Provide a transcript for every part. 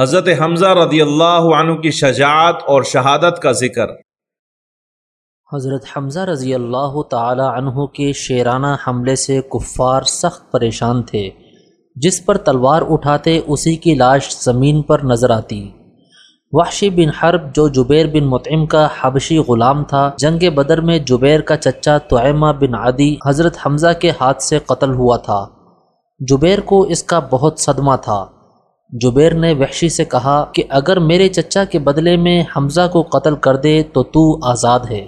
حضرت حمزہ رضی اللہ عنہ کی شجاعت اور شہادت کا ذکر۔ حضرت حمزہ رضی اللہ تعالی عنہ کے شیرانہ حملے سے کفار سخت پریشان تھے، جس پر تلوار اٹھاتے اسی کی لاش زمین پر نظر آتی۔ وحشی بن حرب، جو جبیر بن مطعم کا حبشی غلام تھا، جنگ بدر میں جبیر کا چچا تعمہ بن عدی حضرت حمزہ کے ہاتھ سے قتل ہوا تھا۔ جبیر کو اس کا بہت صدمہ تھا۔ جبیر نے وحشی سے کہا کہ اگر میرے چچا کے بدلے میں حمزہ کو قتل کر دے تو تو آزاد ہے۔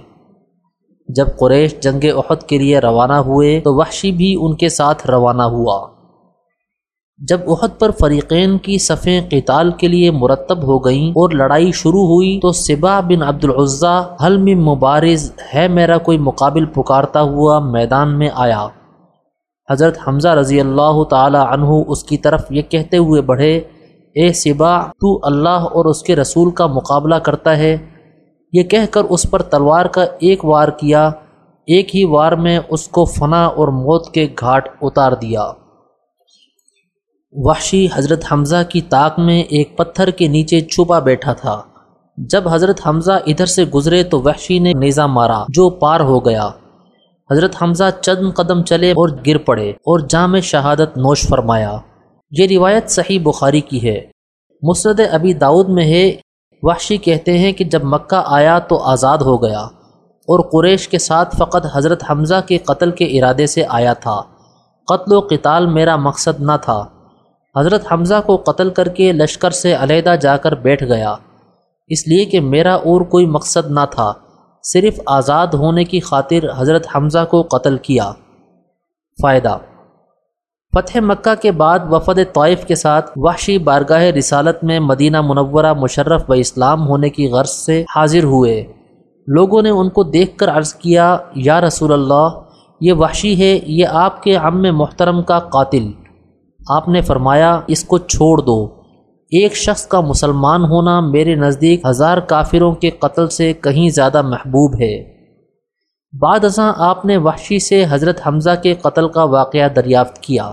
جب قریش جنگ احد کے لیے روانہ ہوئے تو وحشی بھی ان کے ساتھ روانہ ہوا۔ جب احد پر فریقین کی صفیں قتال کے لیے مرتب ہو گئیں اور لڑائی شروع ہوئی تو سبا بن عبد العضیٰ حلم مبارز ہے میرا کوئی مقابل پکارتا ہوا میدان میں آیا۔ حضرت حمزہ رضی اللہ تعالی عنہ اس کی طرف یہ کہتے ہوئے بڑھے اے سبا، تو اللہ اور اس کے رسول کا مقابلہ کرتا ہے۔ یہ کہہ کر اس پر تلوار کا ایک وار کیا۔ ایک ہی وار میں اس کو فنا اور موت کے گھاٹ اتار دیا۔ وحشی حضرت حمزہ کی طاق میں ایک پتھر کے نیچے چھپا بیٹھا تھا۔ جب حضرت حمزہ ادھر سے گزرے تو وحشی نے نیزہ مارا، جو پار ہو گیا۔ حضرت حمزہ چند قدم چلے اور گر پڑے اور جامع شہادت نوش فرمایا۔ یہ روایت صحیح بخاری کی ہے۔ مسرد ابی داود میں ہے، وحشی کہتے ہیں کہ جب مکہ آیا تو آزاد ہو گیا اور قریش کے ساتھ فقط حضرت حمزہ کے قتل کے ارادے سے آیا تھا۔ قتل و قتال میرا مقصد نہ تھا۔ حضرت حمزہ کو قتل کر کے لشکر سے علیحدہ جا کر بیٹھ گیا۔ اس لیے کہ میرا اور کوئی مقصد نہ تھا۔ صرف آزاد ہونے کی خاطر حضرت حمزہ کو قتل کیا۔ فائدہ فتح مکہ کے بعد وفد طائف کے ساتھ وحشی بارگاہ رسالت میں مدینہ منورہ مشرف و اسلام ہونے کی غرض سے حاضر ہوئے۔ لوگوں نے ان کو دیکھ کر عرض کیا، یا رسول اللہ، یہ وحشی ہے، یہ آپ کے عم محترم کا قاتل۔ آپ نے فرمایا، اس کو چھوڑ دو۔ ایک شخص کا مسلمان ہونا میرے نزدیک ہزار کافروں کے قتل سے کہیں زیادہ محبوب ہے۔ بعد ازاں آپ نے وحشی سے حضرت حمزہ کے قتل کا واقعہ دریافت کیا۔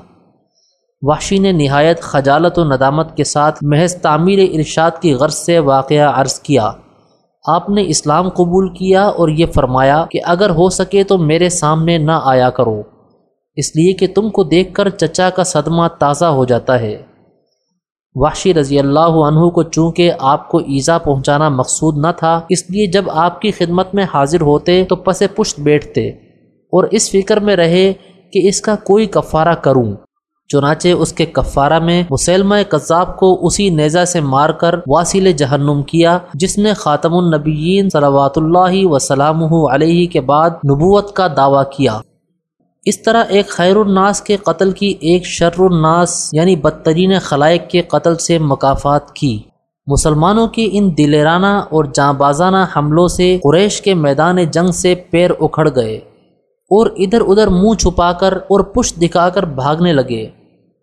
وحشی نے نہایت خجالت و ندامت کے ساتھ محض تعمیر ارشاد کی غرض سے واقعہ عرض کیا۔ آپ نے اسلام قبول کیا اور یہ فرمایا کہ اگر ہو سکے تو میرے سامنے نہ آیا کرو۔ اس لیے کہ تم کو دیکھ کر چچا کا صدمہ تازہ ہو جاتا ہے۔ وحشی رضی اللہ عنہ کو چونکہ آپ کو ایزا پہنچانا مقصود نہ تھا، اس لیے جب آپ کی خدمت میں حاضر ہوتے تو پس پشت بیٹھتے اور اس فکر میں رہے کہ اس کا کوئی کفارہ کروں۔ چنانچہ اس کے کفارہ میں مسلمہ قذاب کو اسی نیزہ سے مار کر واصل جہنم کیا، جس نے خاتم النبیین صلوات اللہ وسلم علیہ کے بعد نبوت کا دعویٰ کیا۔ اس طرح ایک خیر الناس کے قتل کی ایک شر الناس یعنی بدترین خلائق کے قتل سے مقافات کی۔ مسلمانوں کے ان دلیرانہ اور جاں بازانہ حملوں سے قریش کے میدان جنگ سے پیر اکھڑ گئے اور ادھر ادھر منہ چھپا کر اور پشت دکھا کر بھاگنے لگے۔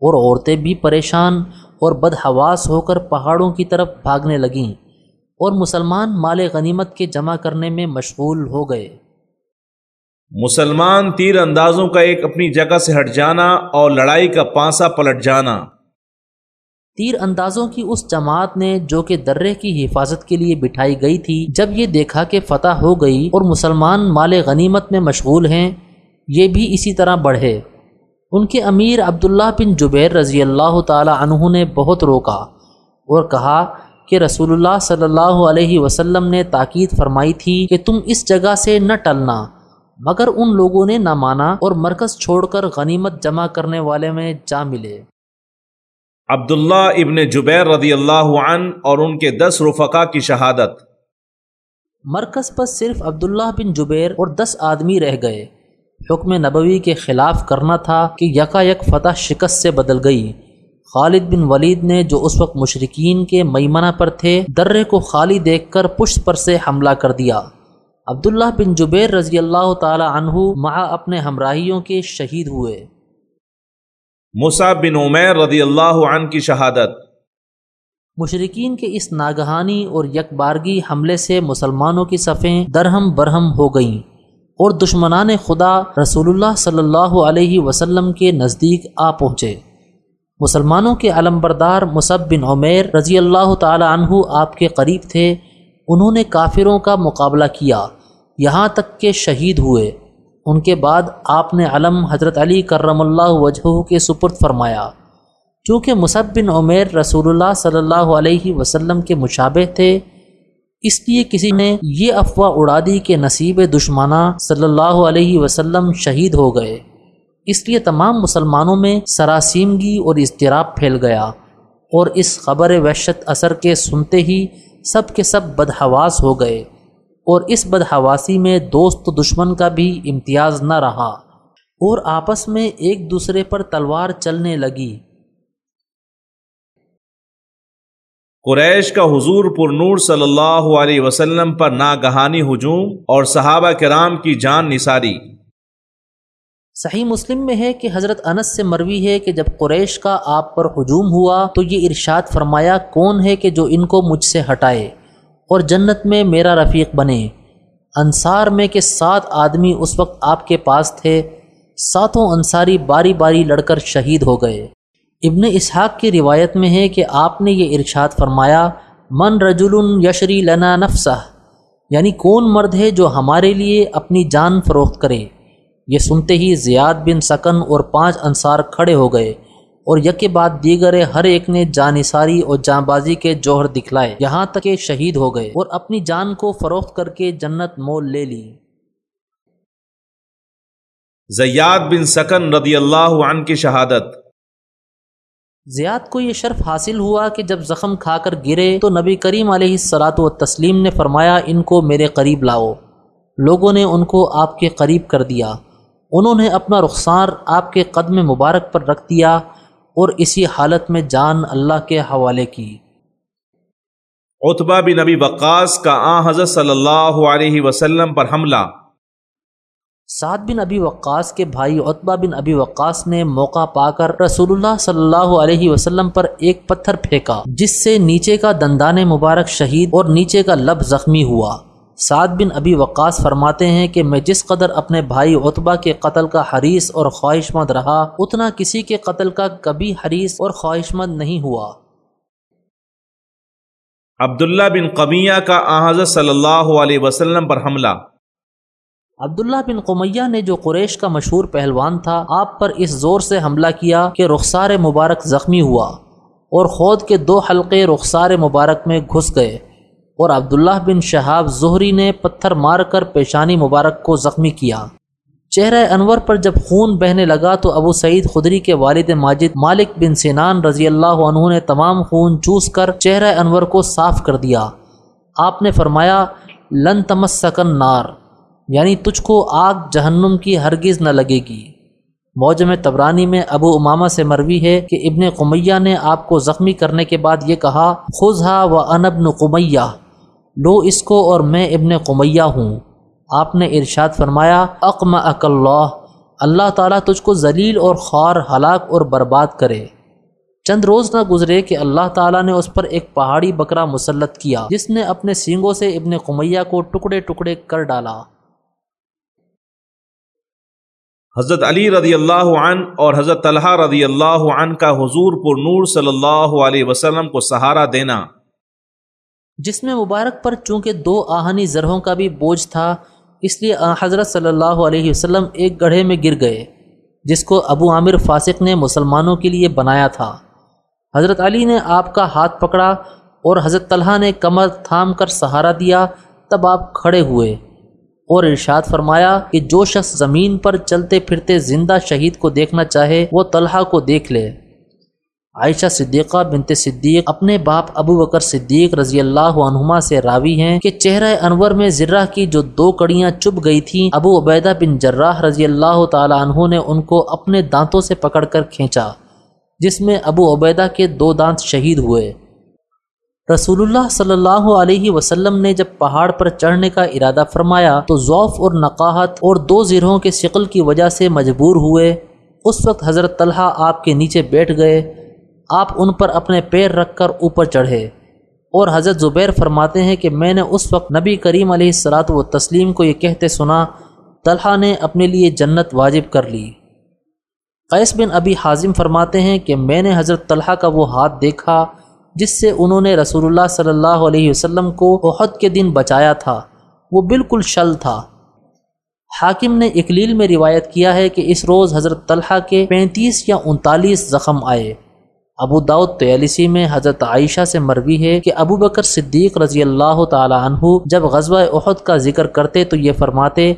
اور عورتیں بھی پریشان اور بدحواس ہو کر پہاڑوں کی طرف بھاگنے لگیں اور مسلمان مال غنیمت کے جمع کرنے میں مشغول ہو گئے۔ مسلمان تیر اندازوں کا ایک اپنی جگہ سے ہٹ جانا اور لڑائی کا پانسا پلٹ جانا۔ تیر اندازوں کی اس جماعت نے جو کہ درے کی حفاظت کے لیے بٹھائی گئی تھی جب یہ دیکھا کہ فتح ہو گئی اور مسلمان مال غنیمت میں مشغول ہیں یہ بھی اسی طرح بڑھے۔ ان کے امیر عبداللہ بن جبیر رضی اللہ تعالی عنہ نے بہت روکا اور کہا کہ رسول اللہ صلی اللہ علیہ وسلم نے تاکید فرمائی تھی کہ تم اس جگہ سے نہ ٹلنا مگر ان لوگوں نے نہ مانا اور مرکز چھوڑ کر غنیمت جمع کرنے والے میں جا ملے۔ عبداللہ ابن جبیر رضی اللہ عنہ اور ان کے دس رفقا کی شہادت۔ مرکز پر صرف عبداللہ بن جبیر اور دس آدمی رہ گئے۔ حکم نبوی کے خلاف کرنا تھا کہ یکا یک فتح شکست سے بدل گئی۔ خالد بن ولید نے جو اس وقت مشرقین کے میمنہ پر تھے درے کو خالی دیکھ کر پشت پر سے حملہ کر دیا۔ عبداللہ بن جبیر رضی اللہ تعالی عنہ مع اپنے ہمراہیوں کے شہید ہوئے۔ مصعب بن عمیر رضی اللہ عنہ کی شہادت۔ مشرقین کے اس ناگہانی اور یک بارگی حملے سے مسلمانوں کی صفیں درہم برہم ہو گئیں۔ اور دشمنان خدا رسول اللہ صلی اللہ علیہ وسلم کے نزدیک آ پہنچے۔ مسلمانوں کے علم بردار مصب بن عمیر رضی اللہ تعالی عنہ آپ کے قریب تھے۔ انہوں نے کافروں کا مقابلہ کیا۔ یہاں تک کہ شہید ہوئے۔ ان کے بعد آپ نے علم حضرت علی کرم اللہ وجہ کے سپرد فرمایا۔ چونکہ مصب بن عمیر رسول اللہ صلی اللہ علیہ وسلم کے مشابہ تھے اس لیے کسی نے یہ افواہ اڑا دی کہ نصیب دشمانہ صلی اللہ علیہ وسلم شہید ہو گئے۔ اس لیے تمام مسلمانوں میں سراسیمگی اور اضطراب پھیل گیا۔ اور اس خبر وحشت اثر کے سنتے ہی سب کے سب بدحواس ہو گئے۔ اور اس بدحواسی میں دوست دشمن کا بھی امتیاز نہ رہا۔ اور آپس میں ایک دوسرے پر تلوار چلنے لگی۔ قریش کا حضور پر نور صلی اللہ علیہ وسلم پر ناگہانی ہجوم اور صحابہ کرام کی جان نثاری۔ صحیح مسلم میں ہے کہ حضرت انس سے مروی ہے کہ جب قریش کا آپ پر ہجوم ہوا تو یہ ارشاد فرمایا، کون ہے کہ جو ان کو مجھ سے ہٹائے اور جنت میں میرا رفیق بنے؟ انصار میں کہ سات آدمی اس وقت آپ کے پاس تھے، ساتوں انصاری باری باری لڑ کر شہید ہو گئے۔ ابن اسحاق کی روایت میں ہے کہ آپ نے یہ ارشاد فرمایا، من رجل یشری لنا نفسہ یعنی کون مرد ہے جو ہمارے لیے اپنی جان فروخت کرے۔ یہ سنتے ہی زیاد بن سکن اور پانچ انصار کھڑے ہو گئے اور یک بعد دیگر ہر ایک نے جانصاری اور جاں بازی کے جوہر دکھلائے۔ یہاں تک کہ شہید ہو گئے اور اپنی جان کو فروخت کر کے جنت مول لے لی۔ زیاد بن سکن رضی اللہ عنہ کی شہادت۔ زیاد کو یہ شرف حاصل ہوا کہ جب زخم کھا کر گرے تو نبی کریم علیہ السلاۃ و تسلیم نے فرمایا، ان کو میرے قریب لاؤ۔ لوگوں نے ان کو آپ کے قریب کر دیا۔ انہوں نے اپنا رخسار آپ کے قدم مبارک پر رکھ دیا اور اسی حالت میں جان اللہ کے حوالے کی۔ اتبا بن نبی وقاص کا آ حضرت صلی اللہ علیہ وسلم پر حملہ۔ سعد بن ابی وقاص کے بھائی اتبا بن ابی وقاص نے موقع پا کر رسول اللہ صلی اللہ علیہ وسلم پر ایک پتھر پھینکا، جس سے نیچے کا دندان مبارک شہید اور نیچے کا لب زخمی ہوا۔ سعد بن ابی وقاص فرماتے ہیں کہ میں جس قدر اپنے بھائی عطبہ کے قتل کا حریث اور خواہش مند رہا، اتنا کسی کے قتل کا کبھی حریث اور خواہش مند نہیں ہوا۔ عبداللہ بن قمیہ کا حضرت صلی اللہ علیہ وسلم پر حملہ۔ عبداللہ بن قمیہ نے جو قریش کا مشہور پہلوان تھا، آپ پر اس زور سے حملہ کیا کہ رخسار مبارک زخمی ہوا اور خود کے دو حلقے رخسار مبارک میں گھس گئے اور عبداللہ بن شہاب زہری نے پتھر مار کر پیشانی مبارک کو زخمی کیا۔ چہرہ انور پر جب خون بہنے لگا تو ابو سعید خدری کے والد ماجد مالک بن سینان رضی اللہ عنہ نے تمام خون چوس کر چہرہ انور کو صاف کر دیا۔ آپ نے فرمایا، لن تمس سکن نار یعنی تجھ کو آگ جہنم کی ہرگز نہ لگے گی۔ موجم تبرانی میں ابو امامہ سے مروی ہے کہ ابن قمیہ نے آپ کو زخمی کرنے کے بعد یہ کہا خزہ و انبن قمیہ۔ لو اس کو اور میں ابن قمیہ ہوں۔ آپ نے ارشاد فرمایا اقم اک اللہ۔ اللہ تعالیٰ تجھ کو ذلیل اور خوار، ہلاک اور برباد کرے۔ چند روز نہ گزرے کہ اللہ تعالیٰ نے اس پر ایک پہاڑی بکرا مسلط کیا، جس نے اپنے سینگوں سے ابن قمیہ کو ٹکڑے ٹکڑے کر ڈالا۔ حضرت علی رضی اللہ عنہ اور حضرت طلحہ رضی اللہ عنہ کا حضور پر نور صلی اللہ علیہ وسلم کو سہارا دینا۔ جس میں مبارک پر چونکہ دو آہنی ذرہوں کا بھی بوجھ تھا، اس لیے حضرت صلی اللہ علیہ وسلم ایک گڑھے میں گر گئے، جس کو ابو عامر فاسق نے مسلمانوں کے لیے بنایا تھا۔ حضرت علی نے آپ کا ہاتھ پکڑا اور حضرت طلحہ نے کمر تھام کر سہارا دیا، تب آپ کھڑے ہوئے۔ اور ارشاد فرمایا کہ جو شخص زمین پر چلتے پھرتے زندہ شہید کو دیکھنا چاہے، وہ طلحہ کو دیکھ لے۔ عائشہ صدیقہ بنت صدیق اپنے باپ ابو بکر صدیق رضی اللہ عنہما سے راوی ہیں کہ چہرہ انور میں ذرہ کی جو دو کڑیاں چپ گئی تھیں، ابو عبیدہ بن جراح رضی اللہ تعالی عنہ نے ان کو اپنے دانتوں سے پکڑ کر کھینچا، جس میں ابو عبیدہ کے دو دانت شہید ہوئے۔ رسول اللہ صلی اللہ علیہ وسلم نے جب پہاڑ پر چڑھنے کا ارادہ فرمایا تو ضعف اور نقاہت اور دو زیروں کے شکل کی وجہ سے مجبور ہوئے۔ اس وقت حضرت طلحہ آپ کے نیچے بیٹھ گئے۔ آپ ان پر اپنے پیر رکھ کر اوپر چڑھے۔ اور حضرت زبیر فرماتے ہیں کہ میں نے اس وقت نبی کریم علیہ السلاۃ و تسلیم کو یہ کہتے سنا، طلحہ نے اپنے لیے جنت واجب کر لی۔ قیس بن ابی حازم فرماتے ہیں کہ میں نے حضرت طلحہ کا وہ ہاتھ دیکھا۔ جس سے انہوں نے رسول اللہ صلی اللہ علیہ وسلم کو احد کے دن بچایا تھا، وہ بالکل شل تھا۔ حاکم نے اکلیل میں روایت کیا ہے کہ اس روز حضرت طلحہ کے پینتیس یا انتالیس زخم آئے۔ ابو داود تیلیسی میں حضرت عائشہ سے مروی ہے کہ ابو بکر صدیق رضی اللہ تعالی عنہ جب غزوہ احد کا ذکر کرتے تو یہ فرماتے،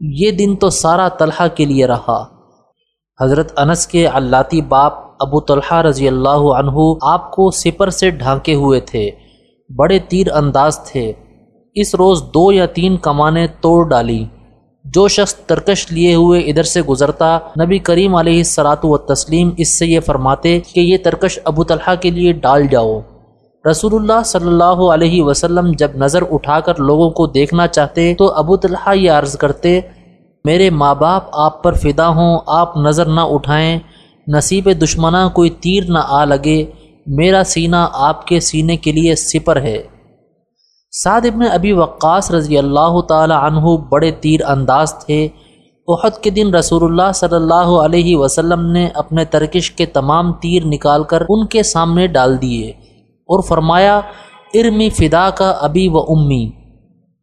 یہ دن تو سارا طلحہ کے لیے رہا۔ حضرت انس کے اللہ باپ ابو طلحہ رضی اللہ عنہ آپ کو سپر سے ڈھانکے ہوئے تھے، بڑے تیر انداز تھے۔ اس روز دو یا تین کمانیں توڑ ڈالی۔ جو شخص ترکش لیے ہوئے ادھر سے گزرتا، نبی کریم علیہ السلاۃ و تسلیم اس سے یہ فرماتے کہ یہ ترکش ابو طلحہ کے لیے ڈال جاؤ۔ رسول اللہ صلی اللہ علیہ وسلم جب نظر اٹھا کر لوگوں کو دیکھنا چاہتے تو ابو طلحہ یہ عرض کرتے میرے ماں باپ آپ پر فدا ہوں، آپ نظر نہ اٹھائیں، نصیب دشمنہ کوئی تیر نہ آ لگے، میرا سینہ آپ کے سینے کے لیے سپر ہے۔ سعد ابن ابی وقاص رضی اللہ تعالی عنہ بڑے تیر انداز تھے۔ احد کے دن رسول اللہ صلی اللہ علیہ وسلم نے اپنے ترکش کے تمام تیر نکال کر ان کے سامنے ڈال دیے اور فرمایا، ارمی فدا کا ابی و امی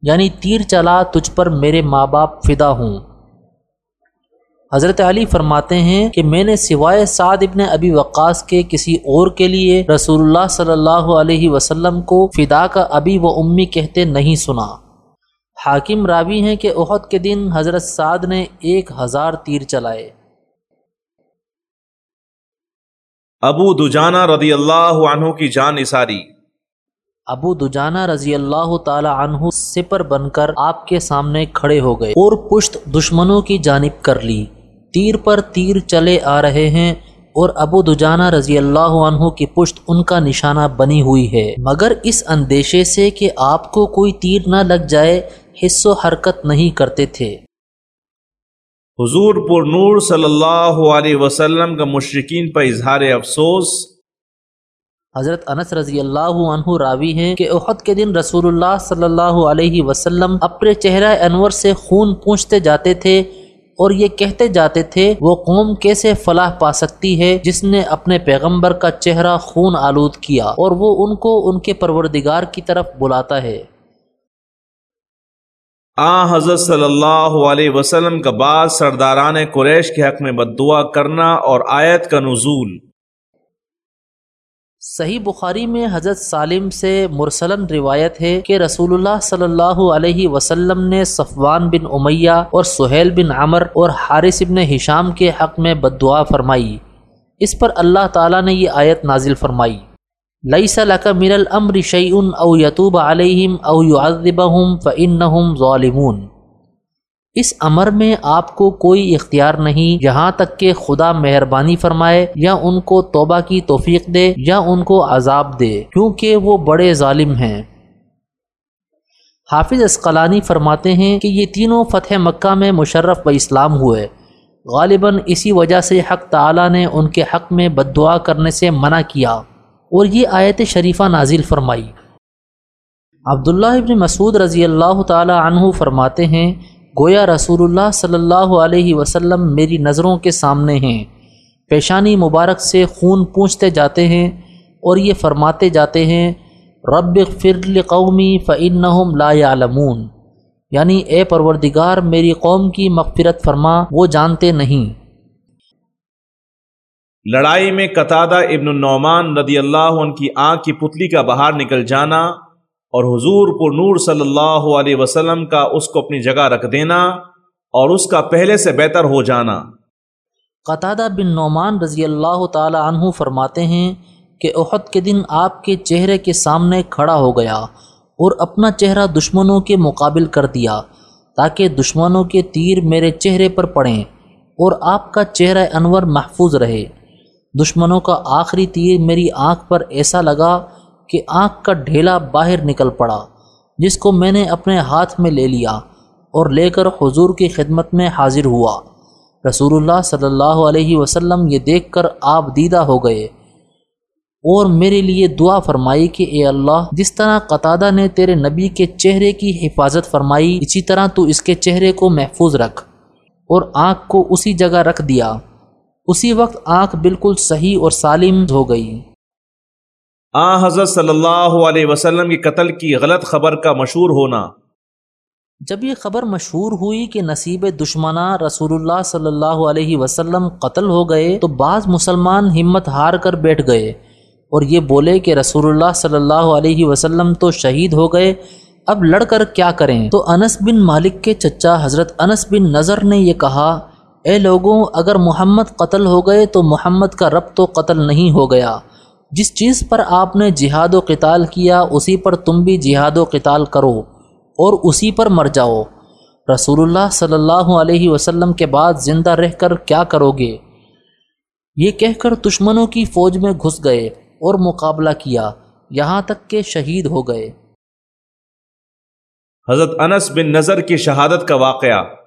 یعنی تیر چلا تجھ پر میرے ماں باپ فدا ہوں۔ حضرت علی فرماتے ہیں کہ میں نے سوائے سعد ابن ابی وقاص کے کسی اور کے لیے رسول اللہ صلی اللہ علیہ وسلم کو فدا کا ابی و امی کہتے نہیں سنا۔ حاکم راوی ہیں کہ احد کے دن حضرت سعد نے ایک ہزار تیر چلائے۔ ابو دجانہ رضی اللہ عنہ کی جان اساری۔ ابو دجانہ رضی اللہ تعالی عنہ سپر بن کر آپ کے سامنے کھڑے ہو گئے اور پشت دشمنوں کی جانب کر لی۔ تیر پر تیر چلے آ رہے ہیں اور ابو دجانہ رضی اللہ عنہ کی پشت ان کا نشانہ بنی ہوئی ہے۔ مگر اس اندیشے سے کہ آپ کو کوئی تیر نہ لگ جائے حص و حرکت نہیں کرتے تھے۔ حضور پر نور صلی اللہ علیہ وسلم کا مشرقین پر اظہار افسوس۔ حضرت انس رضی اللہ عنہ راوی ہیں کہ احد کے دن رسول اللہ صلی اللہ علیہ وسلم اپنے چہرہ انور سے خون پونچھتے جاتے تھے۔ اور یہ کہتے جاتے تھے، وہ قوم کیسے فلاح پا سکتی ہے؟ جس نے اپنے پیغمبر کا چہرہ خون آلود کیا اور وہ ان کو ان کے پروردگار کی طرف بلاتا ہے۔ آ حضرت صلی اللہ علیہ وسلم کا بعض سرداران قریش کے حق میں بد دعا کرنا اور آیت کا نزول۔ صحیح بخاری میں حضرت سالم سے مرسلن روایت ہے کہ رسول اللہ صلی اللہ علیہ وسلم نے صفوان بن امیہ اور سہیل بن عمر اور حارث بن حشام کے حق میں بد دعا فرمائی۔ اس پر اللہ تعالیٰ نے یہ آیت نازل فرمائی۔ لئی صلاح مر العمر شعین او یتوب علیہم او یعذبہم فانہم ظالمون۔ اس امر میں آپ کو کوئی اختیار نہیں، یہاں تک کہ خدا مہربانی فرمائے، یا ان کو توبہ کی توفیق دے، یا ان کو عذاب دے، کیونکہ وہ بڑے ظالم ہیں۔ حافظ اسقلانی فرماتے ہیں کہ یہ تینوں فتح مکہ میں مشرف و اسلام ہوئے۔ غالباً اسی وجہ سے حق تعالی نے ان کے حق میں بد دعا کرنے سے منع کیا۔ اور یہ آیت شریفہ نازل فرمائی۔ عبداللہ ابن مسعود رضی اللہ تعالی عنہ فرماتے ہیں گویا رسول اللہ صلی اللہ علیہ وسلم میری نظروں کے سامنے ہیں۔ پیشانی مبارک سے خون پونچھتے جاتے ہیں اور یہ فرماتے جاتے ہیں، رب فر قومی فعنہم لا يعلمون یعنی اے پروردگار، میری قوم کی مغفرت فرما، وہ جانتے نہیں۔ لڑائی میں قطادہ ابن النعمان رضی اللہ عنہ کی آنکھ کی پتلی کا باہر نکل جانا اور حضور پر نور صلی اللہ علیہ وسلم کا اس کو اپنی جگہ رکھ دینا اور اس کا پہلے سے بہتر ہو جانا۔ قطادہ بن نعمان رضی اللہ تعالی عنہ فرماتے ہیں کہ احد کے دن آپ کے چہرے کے سامنے کھڑا ہو گیا اور اپنا چہرہ دشمنوں کے مقابل کر دیا تاکہ دشمنوں کے تیر میرے چہرے پر پڑیں اور آپ کا چہرہ انور محفوظ رہے۔ دشمنوں کا آخری تیر میری آنکھ پر ایسا لگا کہ آنکھ کا ڈھیلا باہر نکل پڑا، جس کو میں نے اپنے ہاتھ میں لے لیا اور لے کر حضور کی خدمت میں حاضر ہوا۔ رسول اللہ صلی اللہ علیہ وسلم یہ دیکھ کر آپ دیدہ ہو گئے۔ اور میرے لیے دعا فرمائی کہ اے اللہ، جس طرح قطادہ نے تیرے نبی کے چہرے کی حفاظت فرمائی، اسی طرح تو اس کے چہرے کو محفوظ رکھ اور آنکھ کو اسی جگہ رکھ دیا۔ اسی وقت آنکھ بالکل صحیح اور سالم ہو گئی۔ آ حضرت صلی اللہ علیہ وسلم کے قتل کی غلط خبر کا مشہور ہونا۔ جب یہ خبر مشہور ہوئی کہ نصیب دشمنہ رسول اللہ صلی اللہ علیہ وسلم قتل ہو گئے، تو بعض مسلمان ہمت ہار کر بیٹھ گئے اور یہ بولے کہ رسول اللہ صلی اللہ علیہ وسلم تو شہید ہو گئے، اب لڑ کر کیا کریں؟ تو انس بن مالک کے چچا حضرت انس بن نظر نے یہ کہا، اے لوگوں، اگر محمد قتل ہو گئے تو محمد کا رب تو قتل نہیں ہو گیا۔ جس چیز پر آپ نے جہاد و قتال کیا، اسی پر تم بھی جہاد و قتال کرو اور اسی پر مر جاؤ۔ رسول اللہ صلی اللہ علیہ وسلم کے بعد زندہ رہ کر کیا کرو گے؟ یہ کہہ کر دشمنوں کی فوج میں گھس گئے اور مقابلہ کیا، یہاں تک کہ شہید ہو گئے۔ حضرت انس بن نظر کی شہادت کا واقعہ۔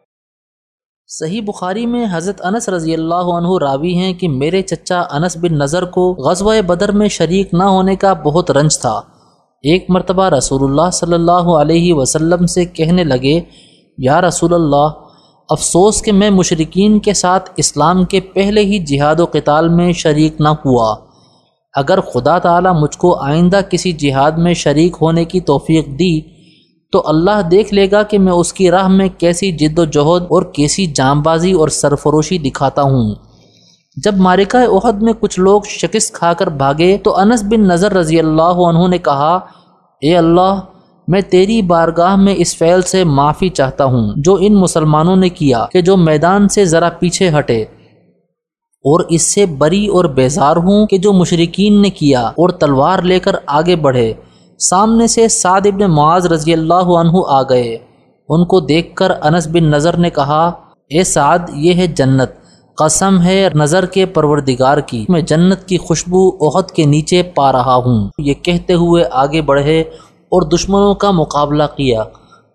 صحیح بخاری میں حضرت انس رضی اللہ عنہ راوی ہیں کہ میرے چچا انس بن نظر کو غزوہ بدر میں شریک نہ ہونے کا بہت رنج تھا۔ ایک مرتبہ رسول اللہ صلی اللہ علیہ وسلم سے کہنے لگے، یا رسول اللہ، افسوس کہ میں مشرقین کے ساتھ اسلام کے پہلے ہی جہاد و قتال میں شریک نہ ہوا۔ اگر خدا تعالی مجھ کو آئندہ کسی جہاد میں شریک ہونے کی توفیق دی تو اللہ دیکھ لے گا کہ میں اس کی راہ میں کیسی جد و جہد اور کیسی جام بازی اور سرفروشی دکھاتا ہوں۔ جب مارکہ عہد میں کچھ لوگ شکست کھا کر بھاگے تو انس بن نظر رضی اللہ عنہ نے کہا، اے اللہ، میں تیری بارگاہ میں اس فعل سے معافی چاہتا ہوں جو ان مسلمانوں نے کیا کہ جو میدان سے ذرا پیچھے ہٹے۔ اور اس سے بری اور بیزار ہوں کہ جو مشرقین نے کیا اور تلوار لے کر آگے بڑھے۔ سامنے سے سعد ابن معاذ رضی اللہ عنہ آ گئے۔ ان کو دیکھ کر انس بن نظر نے کہا، اے سعد، یہ ہے جنت۔ قسم ہے نظر کے پروردگار کی۔ میں جنت کی خوشبو عہد کے نیچے پا رہا ہوں۔ یہ کہتے ہوئے آگے بڑھے اور دشمنوں کا مقابلہ کیا۔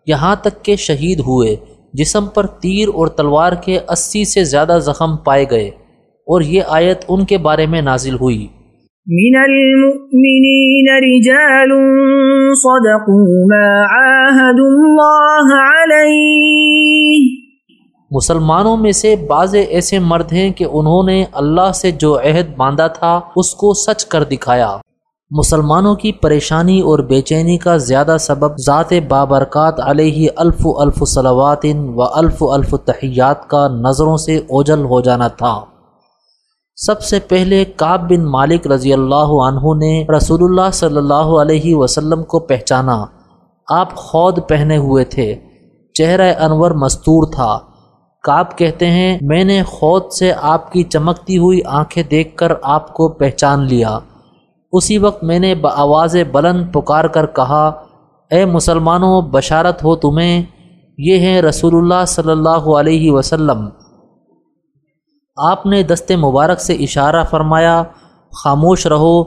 یہاں تک کہ شہید ہوئے۔ جسم پر تیر اور تلوار کے اسی سے زیادہ زخم پائے گئے۔ اور یہ آیت ان کے بارے میں نازل ہوئی۔ من المؤمنين رجال صدقوا ما عاهدوا الله عليه. مسلمانوں میں سے بعض ایسے مرد ہیں کہ انہوں نے اللہ سے جو عہد باندھا تھا اس کو سچ کر دکھایا۔ مسلمانوں کی پریشانی اور بے چینی کا زیادہ سبب ذات بابرکات علیہ الف الف صلوات و الف الف تحیات کا نظروں سے اوجل ہو جانا تھا۔ سب سے پہلے کاب بن مالک رضی اللہ عنہ نے رسول اللہ صلی اللہ علیہ وسلم کو پہچانا۔ آپ خود پہنے ہوئے تھے۔ چہرہ انور مستور تھا۔ کاب کہتے ہیں، میں نے خود سے آپ کی چمکتی ہوئی آنکھیں دیکھ کر آپ کو پہچان لیا۔ اسی وقت میں نے بآواز بلند پکار کر کہا، اے مسلمانوں، بشارت ہو تمہیں۔ یہ ہیں رسول اللہ صلی اللہ علیہ وسلم۔ آپ نے دست مبارک سے اشارہ فرمایا، خاموش رہو۔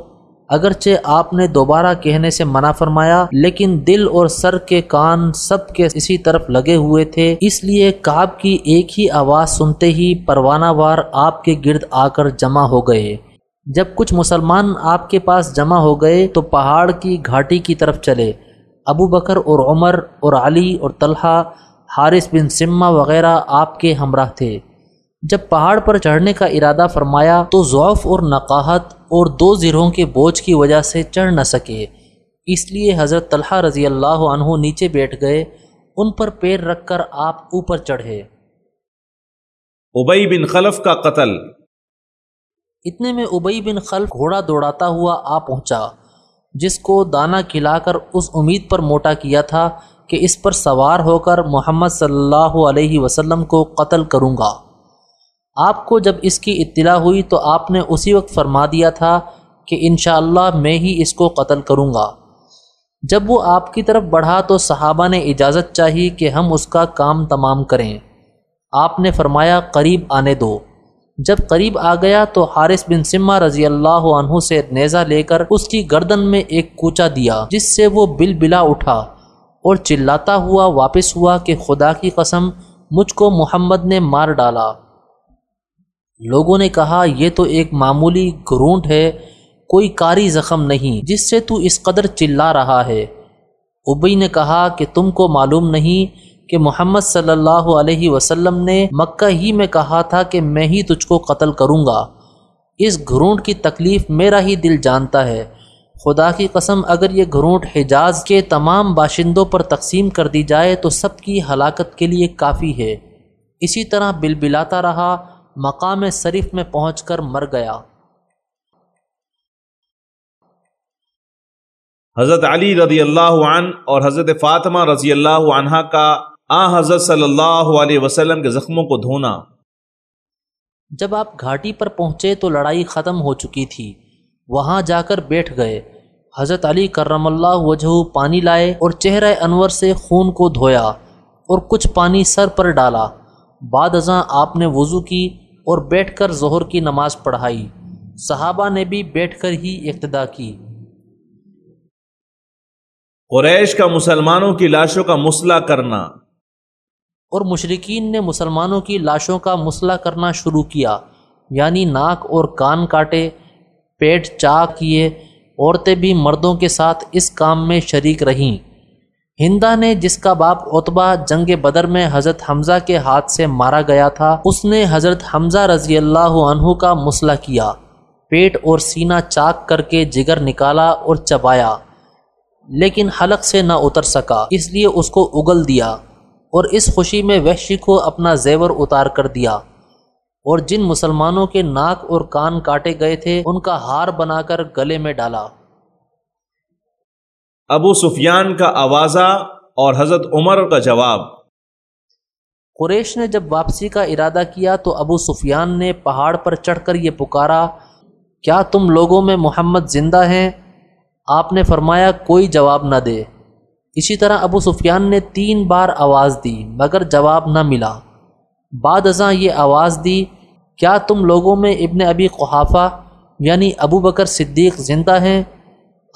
اگرچہ آپ نے دوبارہ کہنے سے منع فرمایا، لیکن دل اور سر کے کان سب کے اسی طرف لگے ہوئے تھے۔ اس لیے کعب کی ایک ہی آواز سنتے ہی پروانہ وار آپ کے گرد آ کر جمع ہو گئے۔ جب کچھ مسلمان آپ کے پاس جمع ہو گئے تو پہاڑ کی گھاٹی کی طرف چلے۔ ابو بکر اور عمر اور علی اور طلحہ، حارث بن سما وغیرہ آپ کے ہمراہ تھے۔ جب پہاڑ پر چڑھنے کا ارادہ فرمایا تو ضعف اور نقاہت اور دو زیروں کے بوجھ کی وجہ سے چڑھ نہ سکے۔ اس لیے حضرت طلحہ رضی اللہ عنہ نیچے بیٹھ گئے۔ ان پر پیر رکھ کر آپ اوپر چڑھے۔ ابئی بن خلف کا قتل۔ اتنے میں ابئی بن خلف گھوڑا دوڑاتا ہوا آ پہنچا جس کو دانا کھلا کر اس امید پر موٹا کیا تھا کہ اس پر سوار ہو کر محمد صلی اللہ علیہ وسلم کو قتل کروں گا۔ آپ کو جب اس کی اطلاع ہوئی تو آپ نے اسی وقت فرما دیا تھا کہ انشاءاللہ اللہ میں ہی اس کو قتل کروں گا۔ جب وہ آپ کی طرف بڑھا تو صحابہ نے اجازت چاہی کہ ہم اس کا کام تمام کریں۔ آپ نے فرمایا، قریب آنے دو۔ جب قریب آ گیا تو حارث بن سما رضی اللہ عنہ سے نیزہ لے کر اس کی گردن میں ایک کوچا دیا، جس سے وہ بل بلا اٹھا اور چلاتا ہوا واپس ہوا کہ خدا کی قسم، مجھ کو محمد نے مار ڈالا۔ لوگوں نے کہا، یہ تو ایک معمولی گرونٹ ہے، کوئی کاری زخم نہیں، جس سے تو اس قدر چلا رہا ہے۔ ابئی نے کہا کہ تم کو معلوم نہیں کہ محمد صلی اللہ علیہ وسلم نے مکہ ہی میں کہا تھا کہ میں ہی تجھ کو قتل کروں گا۔ اس گھرونٹ کی تکلیف میرا ہی دل جانتا ہے۔ خدا کی قسم، اگر یہ گھرونٹ حجاز کے تمام باشندوں پر تقسیم کر دی جائے تو سب کی ہلاکت کے لیے کافی ہے۔ اسی طرح بل بلاتا رہا۔ مقام شریف میں پہنچ کر مر گیا۔ حضرت علی رضی اللہ عنہ اور حضرت فاطمہ رضی اللہ عنہ کا آ حضرت صلی اللہ علیہ وسلم کے زخموں کو دھونا۔ جب آپ گھاٹی پر پہنچے تو لڑائی ختم ہو چکی تھی۔ وہاں جا کر بیٹھ گئے۔ حضرت علی کرم اللہ وجہ پانی لائے اور چہرہ انور سے خون کو دھویا اور کچھ پانی سر پر ڈالا۔ بعد ازاں آپ نے وضو کی اور بیٹھ کر ظہر کی نماز پڑھائی۔ صحابہ نے بھی بیٹھ کر ہی اقتدا کی۔ قریش کا مسلمانوں کی لاشوں کا مسئلہ کرنا۔ اور مشرقین نے مسلمانوں کی لاشوں کا مسئلہ کرنا شروع کیا۔ یعنی ناک اور کان کاٹے پیٹ چاک کیے عورتیں بھی مردوں کے ساتھ اس کام میں شریک رہیں۔ ہندا نے جس کا باپ اتبا جنگ بدر میں حضرت حمزہ کے ہاتھ سے مارا گیا تھا، اس نے حضرت حمزہ رضی اللہ عنہ کا مسئلہ کیا، پیٹ اور سینہ چاک کر کے جگر نکالا اور چبایا، لیکن حلق سے نہ اتر سکا، اس لیے اس کو اگل دیا اور اس خوشی میں وحشی کو اپنا زیور اتار کر دیا۔ اور جن مسلمانوں کے ناک اور کان کاٹے گئے تھے، ان کا ہار بنا کر گلے میں ڈالا۔ ابو سفیان کا آوازہ اور حضرت عمر کا جواب۔ قریش نے جب واپسی کا ارادہ کیا تو ابو سفیان نے پہاڑ پر چڑھ کر یہ پکارا، کیا تم لوگوں میں محمد زندہ ہیں؟ آپ نے فرمایا، کوئی جواب نہ دے۔ اسی طرح ابو سفیان نے تین بار آواز دی، مگر جواب نہ ملا۔ بعد ازاں یہ آواز دی، کیا تم لوگوں میں ابن ابی قحافہ یعنی ابو بکر صدیق زندہ ہیں؟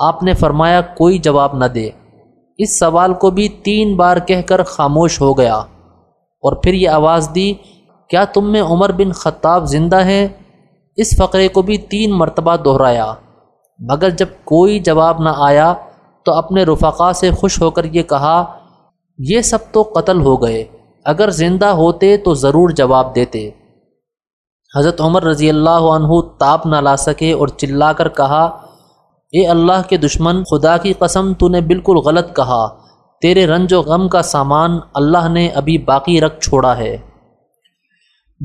آپ نے فرمایا کوئی جواب نہ دے۔ اس سوال کو بھی تین بار کہہ کر خاموش ہو گیا۔ اور پھر یہ آواز دی، کیا تم میں عمر بن خطاب زندہ ہیں اس فقرے کو بھی تین مرتبہ دہرایا۔ مگر جب کوئی جواب نہ آیا تو اپنے رفقا سے خوش ہو کر یہ کہا، یہ سب تو قتل ہو گئے۔ اگر زندہ ہوتے تو ضرور جواب دیتے۔ حضرت عمر رضی اللہ عنہ تاپ نہ لا سکے اور چلا کر کہا اے اللہ کے دشمن، خدا کی قسم، تو نے بالکل غلط کہا۔ تیرے رنج و غم کا سامان اللہ نے ابھی باقی رکھ چھوڑا ہے۔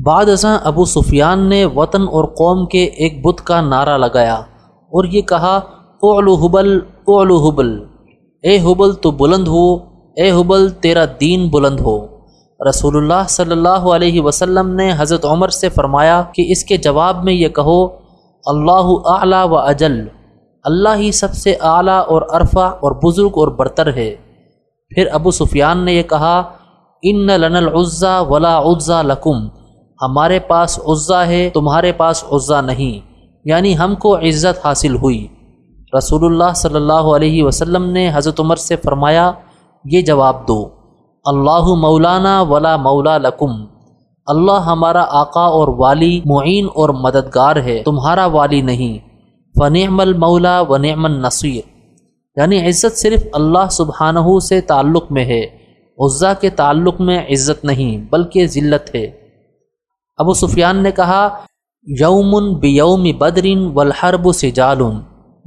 بعد ازاں ابو سفیان نے وطن اور قوم کے ایک بت کا نعرہ لگایا اور یہ کہا، اعلو حبل اعلو حبل۔ اے حبل، تو بلند ہو۔ اے حبل، تیرا دین بلند ہو۔ رسول اللہ صلی اللہ علیہ وسلم نے حضرت عمر سے فرمایا کہ اس کے جواب میں یہ کہو، اللہ اعلیٰ و اجل۔ اللہ ہی سب سے اعلیٰ اور عرفہ اور بزرگ اور برتر ہے۔ پھر ابو سفیان نے یہ کہا، ان لن العزا ولا عزا لکم۔ ہمارے پاس عزا ہے، تمہارے پاس عزا نہیں۔ یعنی ہم کو عزت حاصل ہوئی۔ رسول اللہ صلی اللہ علیہ وسلم نے حضرت عمر سے فرمایا، یہ جواب دو۔ اللہ مولانا ولا مولا لکم۔ اللہ ہمارا آقا اور والی، معین اور مددگار ہے۔ تمہارا والی نہیں۔ فنعم المولا و نعم النصیر۔ یعنی عزت صرف اللہ سبحانہ سے تعلق میں ہے۔ عزا کے تعلق میں عزت نہیں، بلکہ ذلت ہے۔ ابو سفیان نے کہا، یومن بیوم بدرین والحرب سجالن۔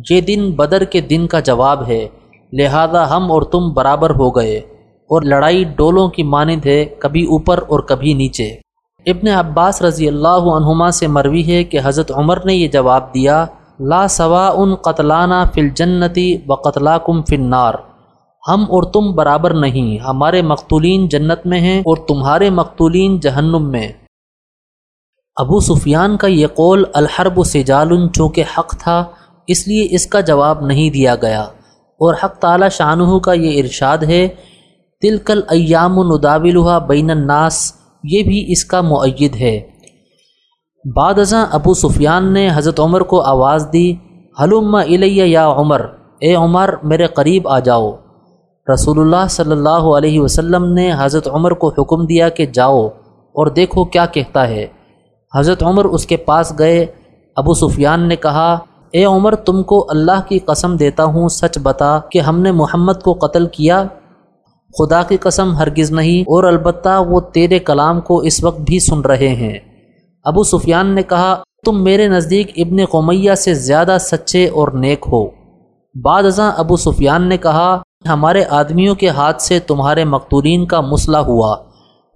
یہ دن بدر کے دن کا جواب ہے۔ لہذا ہم اور تم برابر ہو گئے۔ اور لڑائی ڈولوں کی مانند ہے، کبھی اوپر اور کبھی نیچے۔ ابن عباس رضی اللہ عنہما سے مروی ہے کہ حضرت عمر نے یہ جواب دیا لا سوا ان قتلانہ فل جنتی و قتلا کم فنار ہم اور تم برابر نہیں، ہمارے مقتولین جنت میں ہیں اور تمہارے مقتولین جہنم میں۔ ابو سفیان کا یہ قول الحرب سجال چونکہ حق تھا، اس لیے اس کا جواب نہیں دیا گیا۔ اور حق تعالی شانہ کا یہ ارشاد ہے، تلکل ایام و نداولہ بین الناس، یہ بھی اس کا معید ہے۔ بعد ازاں ابو سفیان نے حضرت عمر کو آواز دی، حلم الیہ یا عمر، اے عمر، میرے قریب آ جاؤ۔ رسول اللہ صلی اللہ علیہ وسلم نے حضرت عمر کو حکم دیا کہ جاؤ اور دیکھو کیا کہتا ہے۔ حضرت عمر اس کے پاس گئے۔ ابو سفیان نے کہا، اے عمر، تم کو اللہ کی قسم دیتا ہوں، سچ بتا کہ ہم نے محمد کو قتل کیا۔ خدا کی قسم ہرگز نہیں، اور البتہ وہ تیرے کلام کو اس وقت بھی سن رہے ہیں۔ ابو سفیان نے کہا، تم میرے نزدیک ابن قمیہ سے زیادہ سچے اور نیک ہو۔ بعد ازاں ابو سفیان نے کہا، ہمارے آدمیوں کے ہاتھ سے تمہارے مقتولین کا مسئلہ ہوا۔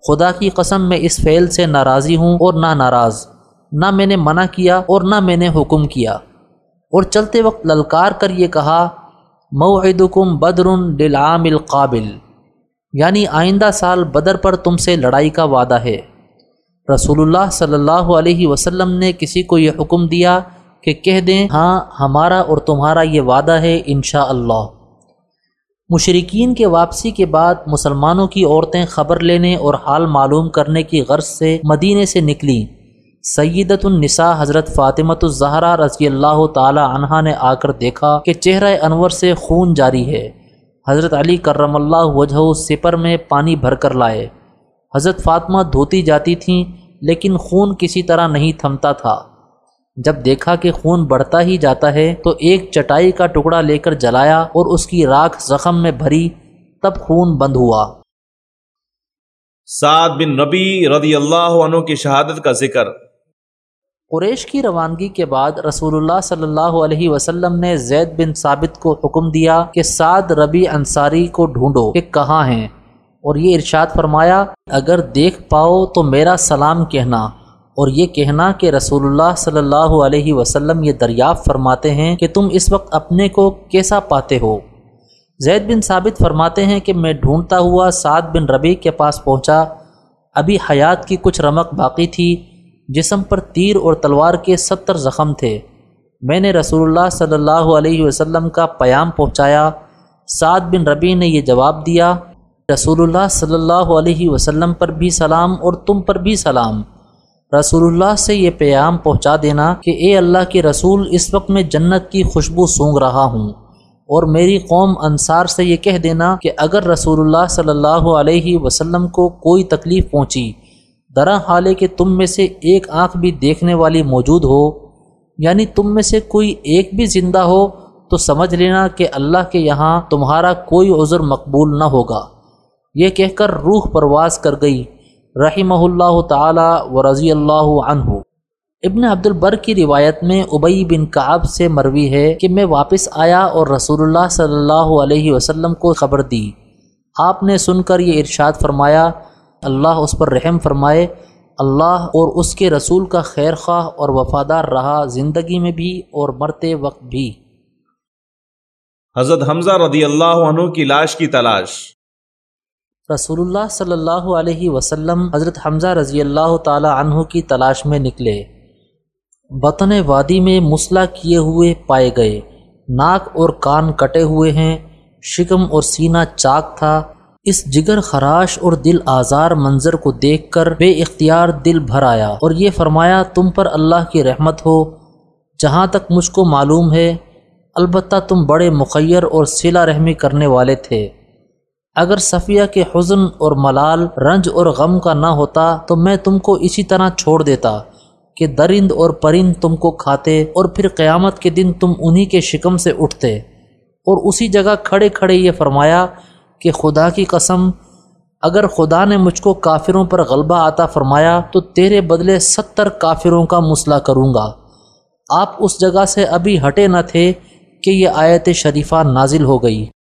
خدا کی قسم، میں اس فعل سے ناراضی ہوں اور نہ ناراض۔ نہ میں نے منع کیا اور نہ میں نے حکم کیا۔ اور چلتے وقت للکار کر یہ کہا، موعدکم بدر للعام القابل۔ یعنی آئندہ سال بدر پر تم سے لڑائی کا وعدہ ہے۔ رسول اللہ صلی اللہ علیہ وسلم نے کسی کو یہ حکم دیا کہ کہہ دیں ہاں ہمارا اور تمہارا یہ وعدہ ہے، انشاءاللہ۔ اللہ مشرقین کے واپسی کے بعد مسلمانوں کی عورتیں خبر لینے اور حال معلوم کرنے کی غرض سے مدینے سے نکلیں۔ سیدت النساء حضرت فاطمت الزہرا رضی اللہ تعالی عنہ نے آ کر دیکھا کہ چہرہ انور سے خون جاری ہے۔ حضرت علی کرم اللہ وجہ سپر میں پانی بھر کر لائے۔ حضرت فاطمہ دھوتی جاتی تھیں لیکن خون کسی طرح نہیں تھمتا تھا۔ جب دیکھا کہ خون بڑھتا ہی جاتا ہے تو ایک چٹائی کا ٹکڑا لے کر جلایا اور اس کی راکھ زخم میں بھری تب خون بند ہوا۔ سعد بن نبی رضی اللہ عنہ کی شہادت کا ذکر۔ قریش کی روانگی کے بعد رسول اللہ صلی اللہ علیہ وسلم نے زید بن ثابت کو حکم دیا کہ سعد ربی انصاری کو ڈھونڈو کہ کہاں ہیں۔ اور یہ ارشاد فرمایا، اگر دیکھ پاؤ تو میرا سلام کہنا۔ اور یہ کہنا کہ رسول اللہ صلی اللہ علیہ وسلم یہ دریافت فرماتے ہیں کہ تم اس وقت اپنے کو کیسا پاتے ہو؟ زید بن ثابت فرماتے ہیں کہ میں ڈھونڈتا ہوا سعد بن ربیع کے پاس پہنچا۔ ابھی حیات کی کچھ رمق باقی تھی، جسم پر تیر اور تلوار کے ستر زخم تھے۔ میں نے رسول اللہ صلی اللہ علیہ وسلم کا پیام پہنچایا۔ سعد بن ربیع نے یہ جواب دیا رسول اللہ صلی اللہ علیہ وسلم پر بھی سلام اور تم پر بھی سلام۔ رسول اللہ سے یہ پیام پہنچا دینا کہ اے اللہ کے رسول، اس وقت میں جنت کی خوشبو سونگ رہا ہوں۔ اور میری قوم انصار سے یہ کہہ دینا کہ اگر رسول اللہ صلی اللہ علیہ وسلم کو کوئی تکلیف پہنچی درا حال کہ تم میں سے ایک آنکھ بھی دیکھنے والی موجود ہو یعنی تم میں سے کوئی ایک بھی زندہ ہو، تو سمجھ لینا کہ اللہ کے یہاں تمہارا کوئی عذر مقبول نہ ہوگا۔ یہ کہہ کر روح پرواز کر گئی، رحمہ اللہ تعالی و رضی اللہ عنہ۔ ابن عبد البر کی روایت میں ابئی بن کعب سے مروی ہے کہ میں واپس آیا اور رسول اللہ صلی اللہ علیہ وسلم کو خبر دی۔ آپ نے سن کر یہ ارشاد فرمایا، اللہ اس پر رحم فرمائے۔ اللہ اور اس کے رسول کا خیر خواہ اور وفادار رہا زندگی میں بھی اور مرتے وقت بھی۔ حضرت حمزہ رضی اللہ عنہ کی لاش کی تلاش۔ رسول اللہ صلی اللہ علیہ وسلم حضرت حمزہ رضی اللہ تعالی عنہ کی تلاش میں نکلے۔ بطن وادی میں مسلح کیے ہوئے پائے گئے۔ ناک اور کان کٹے ہوئے ہیں۔ شکم اور سینہ چاک تھا۔ اس جگر خراش اور دل آزار منظر کو دیکھ کر بے اختیار دل بھر آیا اور یہ فرمایا، تم پر اللہ کی رحمت ہو۔ جہاں تک مجھ کو معلوم ہے، البتہ تم بڑے مخیر اور سلا رحمی کرنے والے تھے۔ اگر صفیہ کے حزن اور ملال رنج اور غم کا نہ ہوتا تو میں تم کو اسی طرح چھوڑ دیتا کہ درند اور پرند تم کو کھاتے اور پھر قیامت کے دن تم انہی کے شکم سے اٹھتے۔ اور اسی جگہ کھڑے کھڑے یہ فرمایا کہ خدا کی قسم، اگر خدا نے مجھ کو کافروں پر غلبہ آتا فرمایا تو تیرے بدلے ستر کافروں کا مسئلہ کروں گا۔ آپ اس جگہ سے ابھی ہٹے نہ تھے کہ یہ آیت شریفہ نازل ہو گئی۔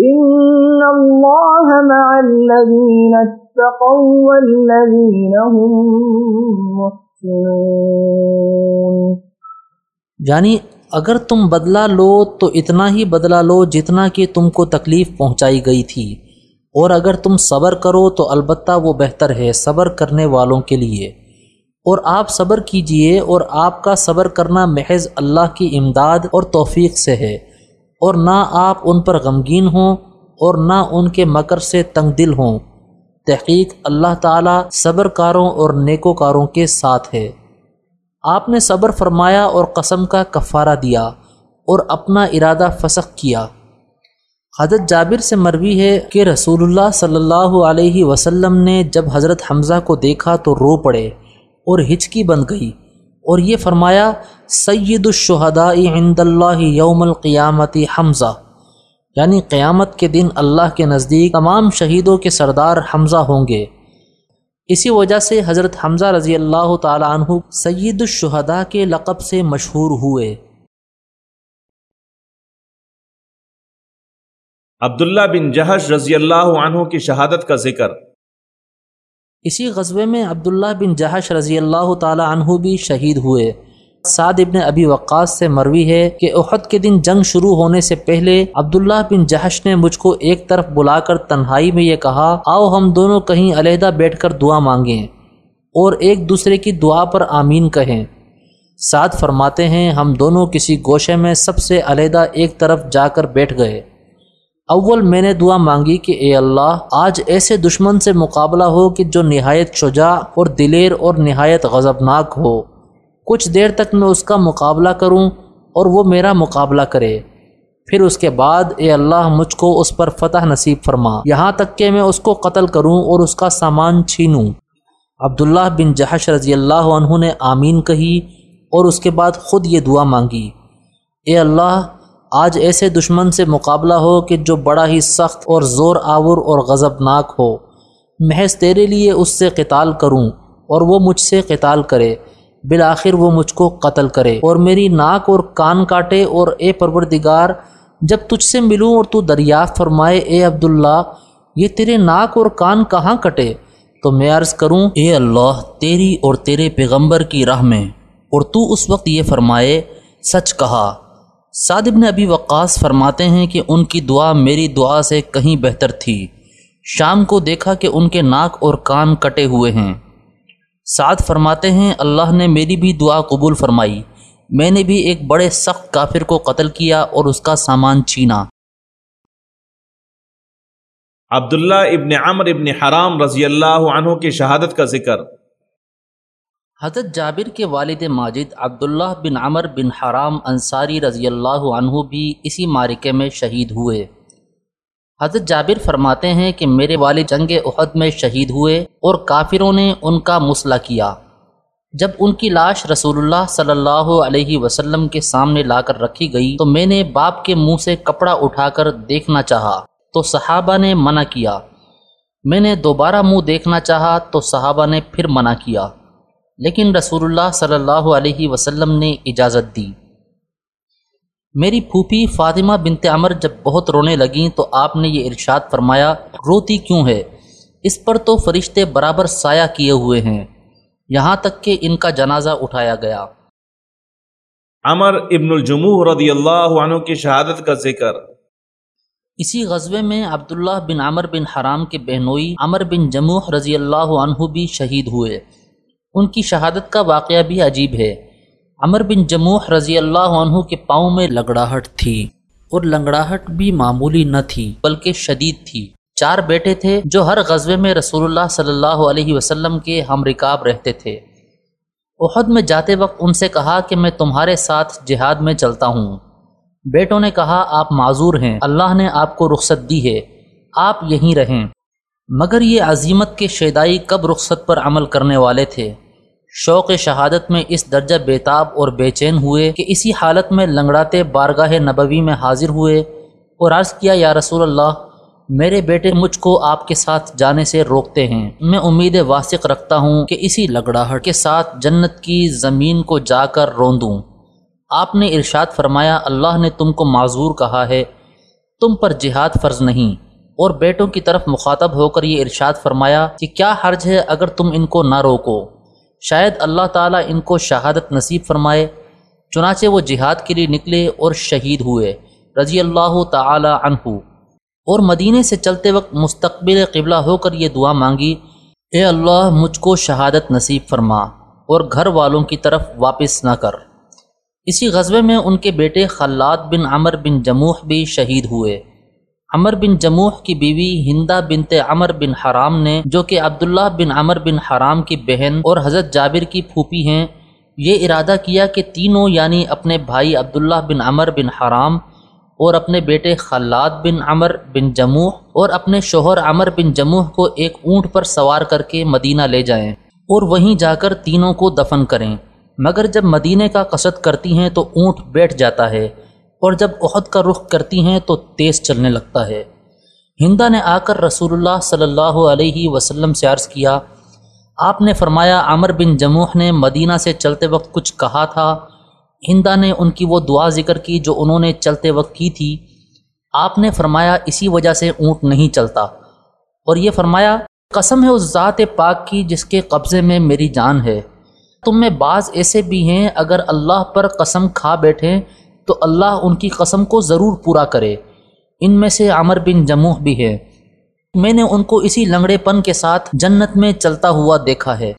ان اللہ مع الذین اتقوا والذین هم محسنون۔ یعنی اگر تم بدلہ لو تو اتنا ہی بدلہ لو جتنا کہ تم کو تکلیف پہنچائی گئی تھی۔ اور اگر تم صبر کرو تو البتہ وہ بہتر ہے صبر کرنے والوں کے لیے۔ اور آپ صبر کیجیے اور آپ کا صبر کرنا محض اللہ کی امداد اور توفیق سے ہے۔ اور نہ آپ ان پر غمگین ہوں اور نہ ان کے مکر سے تنگ دل ہوں۔ تحقیق اللہ تعالیٰ صبر کاروں اور نیکوکاروں کے ساتھ ہے۔ آپ نے صبر فرمایا اور قسم کا کفارہ دیا اور اپنا ارادہ فسخ کیا۔ حضرت جابر سے مروی ہے کہ رسول اللہ صلی اللہ علیہ وسلم نے جب حضرت حمزہ کو دیکھا تو رو پڑے اور ہچکی بن گئی۔ اور یہ فرمایا سید الشہداء عند اللہ یوم القیامتی حمزہ. یعنی قیامت کے دن اللہ کے نزدیک تمام شہیدوں کے سردار حمزہ ہوں گے۔ اسی وجہ سے حضرت حمزہ رضی اللہ تعالیٰ عنہ سید الشہداء کے لقب سے مشہور ہوئے۔ عبداللہ بن جہش رضی اللہ عنہ کی شہادت کا ذکر۔ اسی غزوے میں عبداللہ بن جہش رضی اللہ تعالیٰ عنہ بھی شہید ہوئے۔ سعد ابن ابی وقاص سے مروی ہے کہ احد کے دن جنگ شروع ہونے سے پہلے عبداللہ بن جہش نے مجھ کو ایک طرف بلا کر تنہائی میں یہ کہا، آؤ ہم دونوں کہیں علیحدہ بیٹھ کر دعا مانگیں اور ایک دوسرے کی دعا پر آمین کہیں۔ سعد فرماتے ہیں، ہم دونوں کسی گوشے میں سب سے علیحدہ ایک طرف جا کر بیٹھ گئے۔ اول میں نے دعا مانگی کہ اے اللہ، آج ایسے دشمن سے مقابلہ ہو کہ جو نہایت شجاع اور دلیر اور نہایت غضبناک ہو۔ کچھ دیر تک میں اس کا مقابلہ کروں اور وہ میرا مقابلہ کرے۔ پھر اس کے بعد اے اللہ، مجھ کو اس پر فتح نصیب فرما۔ یہاں تک کہ میں اس کو قتل کروں اور اس کا سامان چھینوں۔ عبداللہ بن جہش رضی اللہ عنہ نے آمین کہی اور اس کے بعد خود یہ دعا مانگی۔ اے اللہ آج ایسے دشمن سے مقابلہ ہو کہ جو بڑا ہی سخت اور زور آور اور غضبناک ہو۔ محض تیرے لیے اس سے قتال کروں اور وہ مجھ سے قتال کرے۔ بالآخر وہ مجھ کو قتل کرے۔ اور میری ناک اور کان کاٹے اور اے پروردگار، جب تجھ سے ملوں اور تو دریافت فرمائے، اے عبداللہ، یہ تیرے ناک اور کان کہاں کٹے؟ تو میں عرض کروں، اے اللہ، تیری اور تیرے پیغمبر کی راہ میں۔ اور تو اس وقت یہ فرمائے، سچ کہا۔ سعد ابن ابی وقاص فرماتے ہیں کہ ان کی دعا میری دعا سے کہیں بہتر تھی۔ شام کو دیکھا کہ ان کے ناک اور کان کٹے ہوئے ہیں۔ سعد فرماتے ہیں، اللہ نے میری بھی دعا قبول فرمائی۔ میں نے بھی ایک بڑے سخت کافر کو قتل کیا اور اس کا سامان چھینا۔ عبداللہ ابن عمر ابن حرام رضی اللہ عنہ کی شہادت کا ذکر۔ حضرت جابر کے والد ماجد عبداللہ بن عمر بن حرام انصاری رضی اللہ عنہ بھی اسی مارکے میں شہید ہوئے۔ حضرت جابر فرماتے ہیں کہ میرے والد جنگ احد میں شہید ہوئے اور کافروں نے ان کا مسئلہ کیا۔ جب ان کی لاش رسول اللہ صلی اللہ علیہ وسلم کے سامنے لا کر رکھی گئی تو میں نے باپ کے منہ سے کپڑا اٹھا کر دیکھنا چاہا تو صحابہ نے منع کیا۔ میں نے دوبارہ منہ دیکھنا چاہا تو صحابہ نے پھر منع کیا۔ لیکن رسول اللہ صلی اللہ علیہ وسلم نے اجازت دی۔ میری پھوپھی فاطمہ بنت عمر جب بہت رونے لگیں تو آپ نے یہ ارشاد فرمایا روتی کیوں ہے؟ اس پر تو فرشتے برابر سایہ کیے ہوئے ہیں۔ یہاں تک کہ ان کا جنازہ اٹھایا گیا۔ عمر ابن الجموح رضی اللہ عنہ کی شہادت کا ذکر۔ اسی غزوے میں عبداللہ بن عمر بن حرام کے بہنوئی عمر بن جموح رضی اللہ عنہ بھی شہید ہوئے۔ ان کی شہادت کا واقعہ بھی عجیب ہے۔ عمر بن جموح رضی اللہ عنہ کے پاؤں میں لگڑاہٹ تھی اور لنگڑاہٹ بھی معمولی نہ تھی، بلکہ شدید تھی۔ چار بیٹے تھے جو ہر غزوے میں رسول اللہ صلی اللہ علیہ وسلم کے ہم رکاب رہتے تھے۔ احد میں جاتے وقت ان سے کہا کہ میں تمہارے ساتھ جہاد میں چلتا ہوں۔ بیٹوں نے کہا، آپ معذور ہیں، اللہ نے آپ کو رخصت دی ہے، آپ یہیں رہیں۔ مگر یہ عظیمت کے شیدائی کب رخصت پر عمل کرنے والے تھے؟ شوق شہادت میں اس درجہ بیتاب اور بے چین ہوئے کہ اسی حالت میں لنگڑاتے بارگاہ نبوی میں حاضر ہوئے اور عرض کیا، یا رسول اللہ، میرے بیٹے مجھ کو آپ کے ساتھ جانے سے روکتے ہیں۔ میں امید واسق رکھتا ہوں کہ اسی لگڑاہٹ کے ساتھ جنت کی زمین کو جا کر روندوں۔ آپ نے ارشاد فرمایا، اللہ نے تم کو معذور کہا ہے، تم پر جہاد فرض نہیں۔ اور بیٹوں کی طرف مخاطب ہو کر یہ ارشاد فرمایا کہ کیا حرج ہے اگر تم ان کو نہ روکو؟ شاید اللہ تعالیٰ ان کو شہادت نصیب فرمائے، چنانچہ وہ جہاد کے لیے نکلے اور شہید ہوئے، رضی اللہ تعالی عنہ۔ اور مدینے سے چلتے وقت مستقبل قبلہ ہو کر یہ دعا مانگی، اے اللہ مجھ کو شہادت نصیب فرما اور گھر والوں کی طرف واپس نہ کر۔ اسی غزبے میں ان کے بیٹے خلاد بن عمر بن جموح بھی شہید ہوئے۔ عمر بن جموح کی بیوی ہندا بنت عمر بن حرام نے، جو کہ عبداللہ بن عمر بن حرام کی بہن اور حضرت جابر کی پھوپھی ہیں، یہ ارادہ کیا کہ تینوں یعنی اپنے بھائی عبداللہ بن عمر بن حرام اور اپنے بیٹے خلاد بن عمر بن جموح اور اپنے شوہر عمر بن جموح کو ایک اونٹ پر سوار کر کے مدینہ لے جائیں اور وہیں جا کر تینوں کو دفن کریں۔ مگر جب مدینے کا قصد کرتی ہیں تو اونٹ بیٹھ جاتا ہے۔ اور جب عہد کا رخ کرتی ہیں تو تیز چلنے لگتا ہے۔ ہندا نے آ کر رسول اللہ صلی اللہ علیہ وسلم سے عرض کیا، آپ نے فرمایا، عامر بن جموح نے مدینہ سے چلتے وقت کچھ کہا تھا۔ ہندا نے ان کی وہ دعا ذکر کی جو انہوں نے چلتے وقت کی تھی۔ آپ نے فرمایا، اسی وجہ سے اونٹ نہیں چلتا۔ اور یہ فرمایا، قسم ہے اس ذات پاک کی جس کے قبضے میں میری جان ہے۔ تم میں بعض ایسے بھی ہیں، اگر اللہ پر قسم کھا بیٹھیں تو اللہ ان کی قسم کو ضرور پورا کرے۔ ان میں سے عمر بن جموح بھی ہے۔ میں نے ان کو اسی لنگڑے پن کے ساتھ جنت میں چلتا ہوا دیکھا ہے۔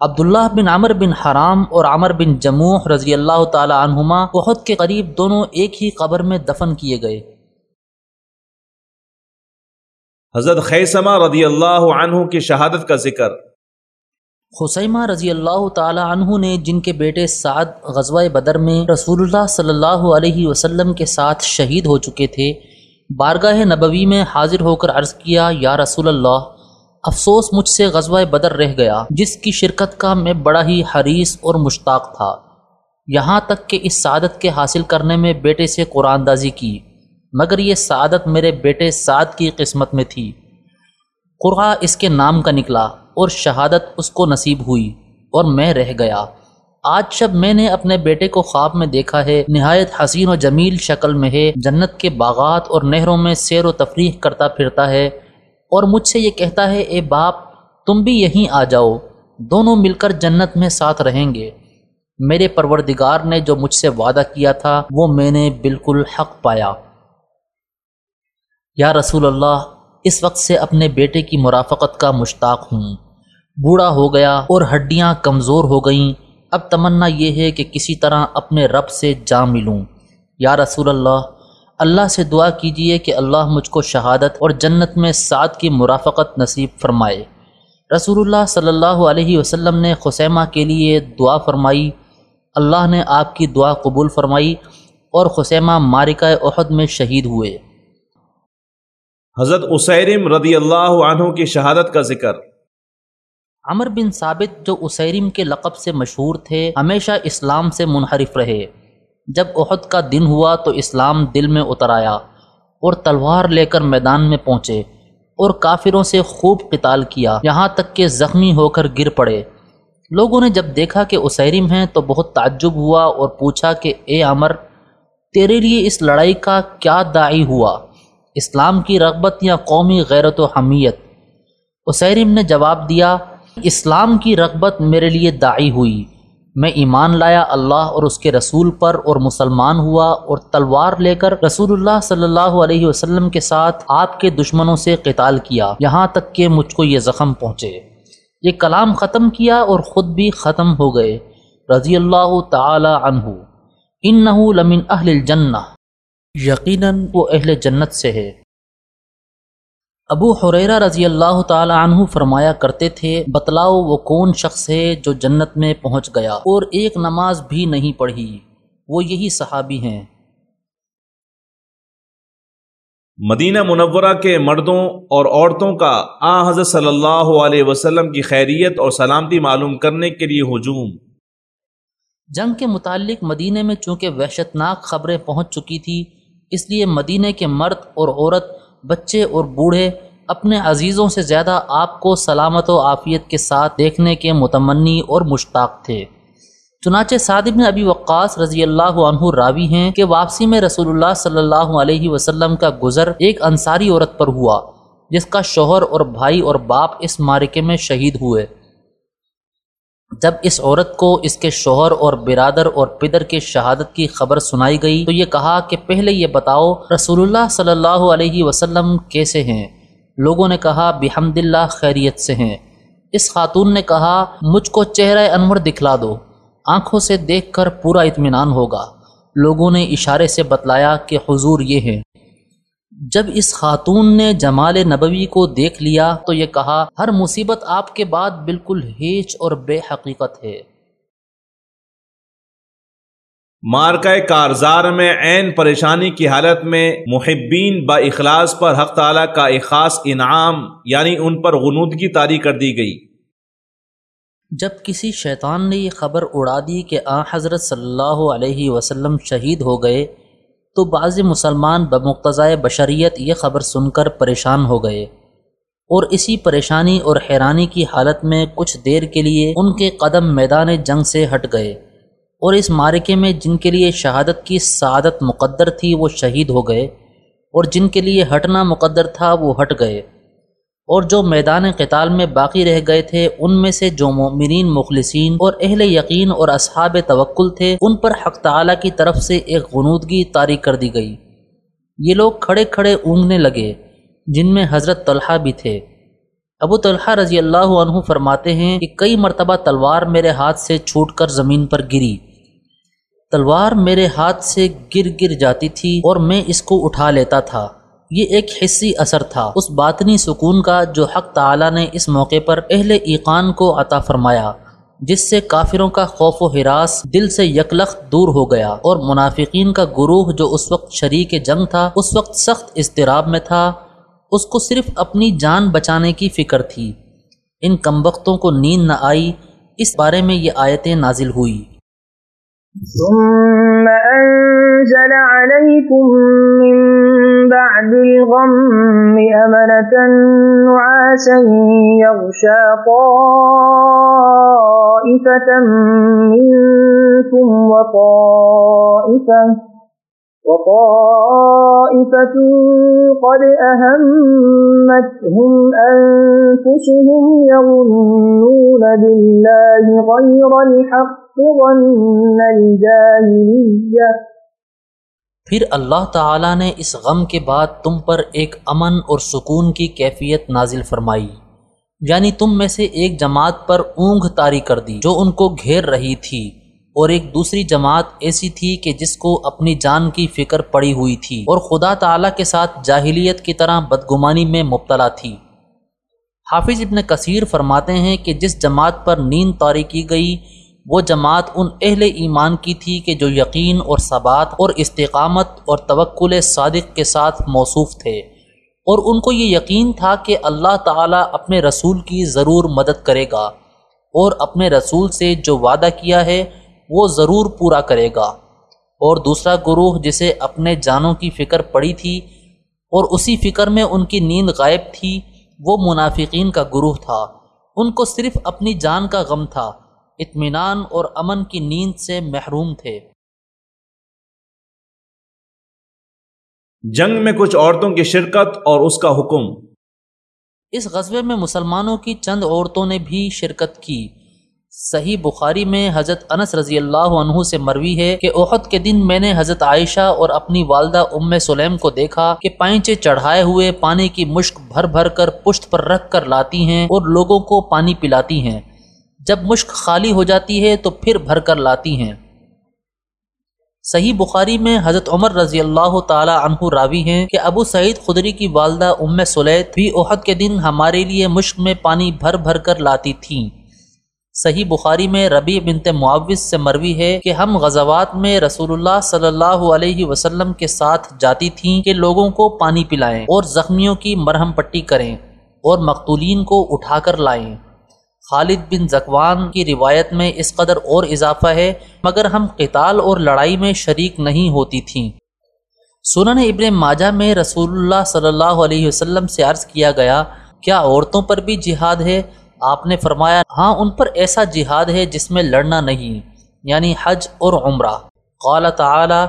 عبداللہ بن عمر بن حرام اور عمر بن جموح رضی اللہ تعالی عنہما بہت کے قریب دونوں ایک ہی قبر میں دفن کیے گئے۔ حضرت خیسمہ رضی اللہ عنہ کی شہادت کا ذکر۔ خسیمہ رضی اللہ تعالی عنہ نے جن کے بیٹے سعد غزوہ بدر میں رسول اللہ صلی اللہ علیہ وسلم کے ساتھ شہید ہو چکے تھے، بارگاہ نبوی میں حاضر ہو کر عرض کیا، یا رسول اللہ، افسوس مجھ سے غزوہ بدر رہ گیا، جس کی شرکت کا میں بڑا ہی حریص اور مشتاق تھا۔ یہاں تک کہ اس سعادت کے حاصل کرنے میں بیٹے سے قرآن دازی کی، مگر یہ سعادت میرے بیٹے سعد کی قسمت میں تھی۔ قرآ اس کے نام کا نکلا اور شہادت اس کو نصیب ہوئی اور میں رہ گیا۔ آج جب میں نے اپنے بیٹے کو خواب میں دیکھا ہے، نہایت حسین و جمیل شکل میں ہے، جنت کے باغات اور نہروں میں سیر و تفریح کرتا پھرتا ہے اور مجھ سے یہ کہتا ہے، اے باپ، تم بھی یہیں آ جاؤ، دونوں مل کر جنت میں ساتھ رہیں گے۔ میرے پروردگار نے جو مجھ سے وعدہ کیا تھا، وہ میں نے بالکل حق پایا۔ یا رسول اللہ اس وقت سے اپنے بیٹے کی مرافقت کا مشتاق ہوں۔ بوڑھا ہو گیا اور ہڈیاں کمزور ہو گئیں۔ اب تمنا یہ ہے کہ کسی طرح اپنے رب سے جا ملوں۔ یا رسول اللہ اللہ سے دعا کیجیے کہ اللہ مجھ کو شہادت اور جنت میں سعد کی مرافقت نصیب فرمائے۔ رسول اللہ صلی اللہ علیہ وسلم نے خسیمہ کے لیے دعا فرمائی۔ اللہ نے آپ کی دعا قبول فرمائی اور خسیمہ مارکہ احد میں شہید ہوئے۔ حضرت اسیرم رضی اللہ عنہ کی شہادت کا ذکر۔ عمر بن ثابت جو اسیرم کے لقب سے مشہور تھے، ہمیشہ اسلام سے منحرف رہے۔ جب احد کا دن ہوا تو اسلام دل میں اتر آیا اور تلوار لے کر میدان میں پہنچے اور کافروں سے خوب قتال کیا۔ یہاں تک کہ زخمی ہو کر گر پڑے۔ لوگوں نے جب دیکھا کہ اسیرم ہیں تو بہت تعجب ہوا اور پوچھا کہ، اے عمر، تیرے لیے اس لڑائی کا کیا داعی ہوا؟ اسلام کی رغبت یا قومی غیرت و حمیت؟ اسیرم نے جواب دیا، اسلام کی رغبت میرے لیے داعی ہوئی۔ میں ایمان لایا اللہ اور اس کے رسول پر اور مسلمان ہوا اور تلوار لے کر رسول اللہ صلی اللہ علیہ وسلم کے ساتھ آپ کے دشمنوں سے قتال کیا۔ یہاں تک کہ مجھ کو یہ زخم پہنچے۔ یہ کلام ختم کیا اور خود بھی ختم ہو گئے۔ رضی اللہ تعالی عنہ۔ ان لمن اہل الجنہ۔ یقیناً وہ اہل جنت سے ہے۔ ابو حریرہ رضی اللہ تعالی عنہ فرمایا کرتے تھے بتلاؤ وہ کون شخص ہے جو جنت میں پہنچ گیا اور ایک نماز بھی نہیں پڑھی۔ وہ یہی صحابی ہیں۔ مدینہ منورہ کے مردوں اور عورتوں کا آ حضرت صلی اللہ علیہ وسلم کی خیریت اور سلامتی معلوم کرنے کے لیے ہجوم۔ جنگ کے متعلق مدینہ میں چونکہ وحشت ناک خبریں پہنچ چکی تھی اس لیے مدینہ کے مرد اور عورت، بچے اور بوڑھے اپنے عزیزوں سے زیادہ آپ کو سلامت و عافیت کے ساتھ دیکھنے کے متمنی اور مشتاق تھے۔ چنانچہ صادب ابی وقاص رضی اللہ عنہ راوی ہیں کہ واپسی میں رسول اللہ صلی اللہ علیہ وسلم کا گزر ایک انصاری عورت پر ہوا، جس کا شوہر اور بھائی اور باپ اس مارکے میں شہید ہوئے۔ جب اس عورت کو اس کے شوہر اور برادر اور پدر کے شہادت کی خبر سنائی گئی تو یہ کہا کہ پہلے یہ بتاؤ، رسول اللہ صلی اللہ علیہ وسلم کیسے ہیں؟ لوگوں نے کہا، بحمد اللہ خیریت سے ہیں۔ اس خاتون نے کہا، مجھ کو چہرہ انور دکھلا دو، آنکھوں سے دیکھ کر پورا اطمینان ہوگا۔ لوگوں نے اشارے سے بتلایا کہ حضور یہ ہیں۔ جب اس خاتون نے جمال نبوی کو دیکھ لیا تو یہ کہا ہر مصیبت آپ کے بعد بالکل ہیچ اور بے حقیقت ہے۔ مارکہ کارزار میں عین پریشانی کی حالت میں محبین با اخلاص پر حق تعالیٰ کا ایک خاص انعام یعنی ان پر غنودگی طاری کر دی گئی۔ جب کسی شیطان نے یہ خبر اڑا دی کہ آ حضرت صلی اللہ علیہ وسلم شہید ہو گئے تو بعض مسلمان بمقتضائے بشریت یہ خبر سن کر پریشان ہو گئے۔ اور اسی پریشانی اور حیرانی کی حالت میں کچھ دیر کے لیے ان کے قدم میدان جنگ سے ہٹ گئے۔ اور اس مارکے میں جن کے لیے شہادت کی سعادت مقدر تھی وہ شہید ہو گئے، اور جن کے لیے ہٹنا مقدر تھا وہ ہٹ گئے۔ اور جو میدان قتال میں باقی رہ گئے تھے، ان میں سے جو مومنین مخلصین اور اہل یقین اور اصحاب توکل تھے، ان پر حق تعالیٰ کی طرف سے ایک غنودگی طاری کر دی گئی۔ یہ لوگ کھڑے کھڑے اونگنے لگے، جن میں حضرت طلحہ بھی تھے۔ ابو طلحہ رضی اللہ عنہ فرماتے ہیں کہ کئی مرتبہ تلوار میرے ہاتھ سے چھوٹ کر زمین پر گری۔ تلوار میرے ہاتھ سے گر گر جاتی تھی اور میں اس کو اٹھا لیتا تھا۔ یہ ایک حصی اثر تھا۔ اس باطنی سکون کا جو حق تعالی نے اس موقع پر اہل ایقان کو عطا فرمایا، جس سے کافروں کا خوف و حراس دل سے یکلخت دور ہو گیا اور منافقین کا گروہ جو اس وقت شریک جنگ تھا، اس وقت سخت اضطراب میں تھا، اس کو صرف اپنی جان بچانے کی فکر تھی۔ ان کمبختوں کو نیند نہ آئی، اس بارے میں یہ آیتیں نازل ہوئی۔ ثم أنزل عليكم من بعد الغم أمنة نعاسا يغشى طائفة منكم وطائفة وطائفة قد أهمتهم أنفسهم يظنون بالله غير الحق پھر اللہ تعالیٰ نے اس غم کے بعد تم پر ایک امن اور سکون کی کیفیت نازل فرمائی۔ یعنی تم میں سے ایک جماعت پر اونگ تاری کر دی جو ان کو گھیر رہی تھی، اور ایک دوسری جماعت ایسی تھی کہ جس کو اپنی جان کی فکر پڑی ہوئی تھی، اور خدا تعالیٰ کے ساتھ جاہلیت کی طرح بدگمانی میں مبتلا تھی۔ حافظ ابن کثیر فرماتے ہیں کہ جس جماعت پر نیند طاری کی گئی وہ جماعت ان اہل ایمان کی تھی کہ جو یقین اور ثبات اور استقامت اور توکل صادق کے ساتھ موصوف تھے۔ اور ان کو یہ یقین تھا کہ اللہ تعالیٰ اپنے رسول کی ضرور مدد کرے گا اور اپنے رسول سے جو وعدہ کیا ہے وہ ضرور پورا کرے گا۔ اور دوسرا گروہ جسے اپنے جانوں کی فکر پڑی تھی اور اسی فکر میں ان کی نیند غائب تھی، وہ منافقین کا گروہ تھا۔ ان کو صرف اپنی جان کا غم تھا۔ اطمینان اور امن کی نیند سے محروم تھے۔ جنگ میں کچھ عورتوں کی شرکت اور اس کا حکم۔ اس غزبے میں مسلمانوں کی چند عورتوں نے بھی شرکت کی۔ صحیح بخاری میں حضرت انس رضی اللہ عنہ سے مروی ہے کہ احد کے دن میں نے حضرت عائشہ اور اپنی والدہ ام سلیم کو دیکھا کہ پائنچے چڑھائے ہوئے پانی کی مشک بھر بھر کر پشت پر رکھ کر لاتی ہیں اور لوگوں کو پانی پلاتی ہیں۔ جب مشک خالی ہو جاتی ہے تو پھر بھر کر لاتی ہیں۔ صحیح بخاری میں حضرت عمر رضی اللہ تعالی عنہ راوی ہیں کہ ابو سعید خدری کی والدہ ام سلیت بھی احد کے دن ہمارے لیے مشک میں پانی بھر بھر کر لاتی تھیں۔ صحیح بخاری میں ربی بنت معاوض سے مروی ہے کہ ہم غزوات میں رسول اللہ صلی اللہ علیہ وسلم کے ساتھ جاتی تھیں کہ لوگوں کو پانی پلائیں اور زخمیوں کی مرہم پٹی کریں اور مقتولین کو اٹھا کر لائیں۔ خالد بن زکوان کی روایت میں اس قدر اور اضافہ ہے، مگر ہم قتال اور لڑائی میں شریک نہیں ہوتی تھیں۔ سنن ابن ماجہ میں رسول اللہ صلی اللہ علیہ وسلم سے عرض کیا گیا، کیا عورتوں پر بھی جہاد ہے؟ آپ نے فرمایا ہاں ان پر ایسا جہاد ہے جس میں لڑنا نہیں یعنی حج اور عمرہ۔ قال تعالی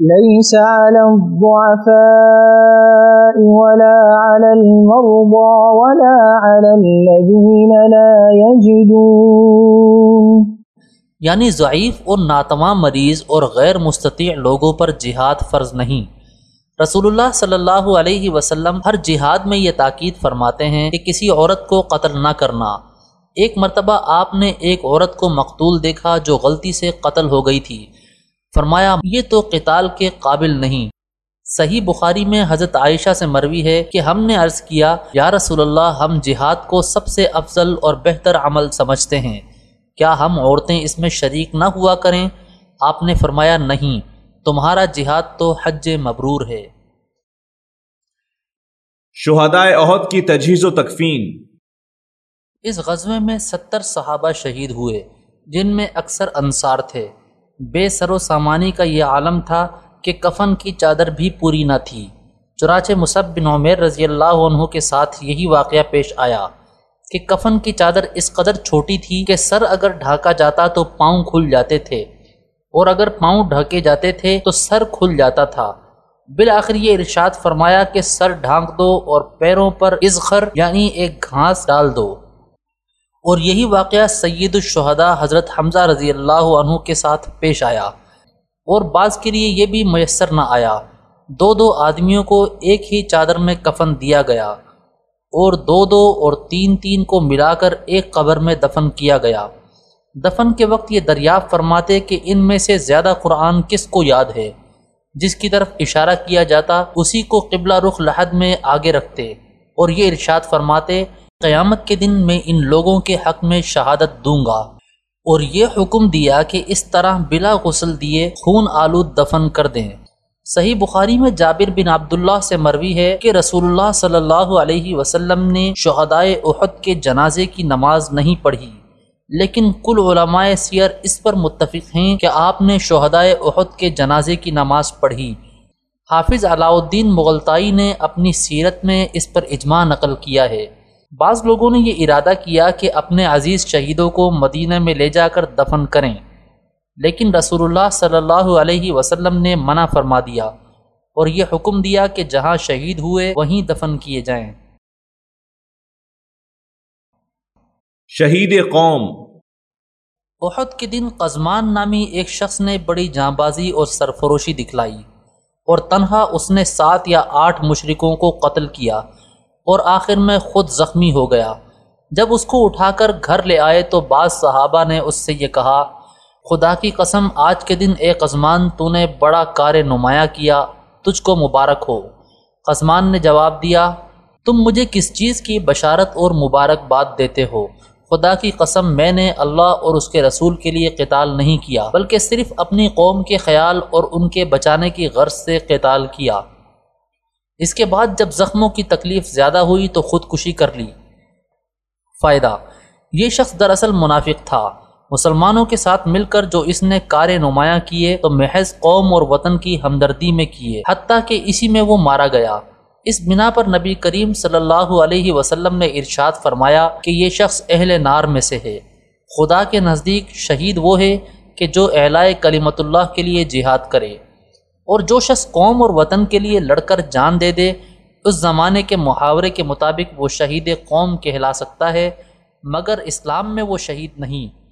ليس على الضعفاء ولا على المرضى ولا على الذين لا يجدون. یعنی ضعیف اور ناتمام مریض اور غیر مستطیع لوگوں پر جہاد فرض نہیں۔ رسول اللہ صلی اللہ علیہ وسلم ہر جہاد میں یہ تاکید فرماتے ہیں کہ کسی عورت کو قتل نہ کرنا۔ ایک مرتبہ آپ نے ایک عورت کو مقتول دیکھا جو غلطی سے قتل ہو گئی تھی۔ فرمایا یہ تو قتال کے قابل نہیں۔ صحیح بخاری میں حضرت عائشہ سے مروی ہے کہ ہم نے عرض کیا یا رسول اللہ ہم جہاد کو سب سے افضل اور بہتر عمل سمجھتے ہیں۔ کیا ہم عورتیں اس میں شریک نہ ہوا کریں؟ آپ نے فرمایا نہیں۔ تمہارا جہاد تو حج مبرور ہے۔ شہدائے عہد کی تجہیز و تکفین۔ اس غزوے میں ستر صحابہ شہید ہوئے جن میں اکثر انصار تھے۔ بے سر و سامانی کا یہ عالم تھا کہ کفن کی چادر بھی پوری نہ تھی۔ چنانچہ مصب بن عمیر رضی اللہ عنہ کے ساتھ یہی واقعہ پیش آیا کہ کفن کی چادر اس قدر چھوٹی تھی کہ سر اگر ڈھاکا جاتا تو پاؤں کھل جاتے تھے اور اگر پاؤں ڈھکے جاتے تھے تو سر کھل جاتا تھا۔ بالآخر یہ ارشاد فرمایا کہ سر ڈھانک دو اور پیروں پر ازخر یعنی ایک گھاس ڈال دو۔ اور یہی واقعہ سید الشہداء حضرت حمزہ رضی اللہ عنہ کے ساتھ پیش آیا۔ اور بعض کے لیے یہ بھی میسر نہ آیا۔ دو دو آدمیوں کو ایک ہی چادر میں کفن دیا گیا اور دو دو اور تین تین کو ملا کر ایک قبر میں دفن کیا گیا۔ دفن کے وقت یہ دریافت فرماتے کہ ان میں سے زیادہ قرآن کس کو یاد ہے؟ جس کی طرف اشارہ کیا جاتا، اسی کو قبلہ رخ لحد میں آگے رکھتے اور یہ ارشاد فرماتے قیامت کے دن میں ان لوگوں کے حق میں شہادت دوں گا۔ اور یہ حکم دیا کہ اس طرح بلا غسل دیے خون آلود دفن کر دیں۔ صحیح بخاری میں جابر بن عبداللہ سے مروی ہے کہ رسول اللہ صلی اللہ علیہ وسلم نے شہدائے احد کے جنازے کی نماز نہیں پڑھی۔ لیکن کل علماء سیر اس پر متفق ہیں کہ آپ نے شہدائے احد کے جنازے کی نماز پڑھی۔ حافظ علاء الدین مغلطائی نے اپنی سیرت میں اس پر اجماع نقل کیا ہے۔ بعض لوگوں نے یہ ارادہ کیا کہ اپنے عزیز شہیدوں کو مدینہ میں لے جا کر دفن کریں لیکن رسول اللہ صلی اللہ علیہ وسلم نے منع فرما دیا اور یہ حکم دیا کہ جہاں شہید ہوئے وہیں دفن کیے جائیں۔ شہید قوم۔ احد کے دن قزمان نامی ایک شخص نے بڑی جاں بازی اور سرفروشی دکھلائی اور تنہا اس نے سات یا آٹھ مشرکوں کو قتل کیا۔ اور آخر میں خود زخمی ہو گیا۔ جب اس کو اٹھا کر گھر لے آئے تو بعض صحابہ نے اس سے یہ کہا، خدا کی قسم، آج کے دن اے قزمان تو نے بڑا کار نمایاں کیا، تجھ کو مبارک ہو۔ قزمان نے جواب دیا، تم مجھے کس چیز کی بشارت اور مبارک بات دیتے ہو؟ خدا کی قسم، میں نے اللہ اور اس کے رسول کے لیے قتال نہیں کیا، بلکہ صرف اپنی قوم کے خیال اور ان کے بچانے کی غرض سے قتال کیا۔ اس کے بعد جب زخموں کی تکلیف زیادہ ہوئی تو خودکشی کر لی۔ فائدہ، یہ شخص دراصل منافق تھا۔ مسلمانوں کے ساتھ مل کر جو اس نے کار نمایاں کیے تو محض قوم اور وطن کی ہمدردی میں کیے، حتیٰ کہ اسی میں وہ مارا گیا۔ اس بنا پر نبی کریم صلی اللہ علیہ وسلم نے ارشاد فرمایا کہ یہ شخص اہل نار میں سے ہے۔ خدا کے نزدیک شہید وہ ہے کہ جو اعلائے کلیمت اللہ کے لیے جہاد کرے۔ اور جو شخص قوم اور وطن کے لیے لڑ کر جان دے دے، اس زمانے کے محاورے کے مطابق وہ شہید قوم کہلا سکتا ہے، مگر اسلام میں وہ شہید نہیں۔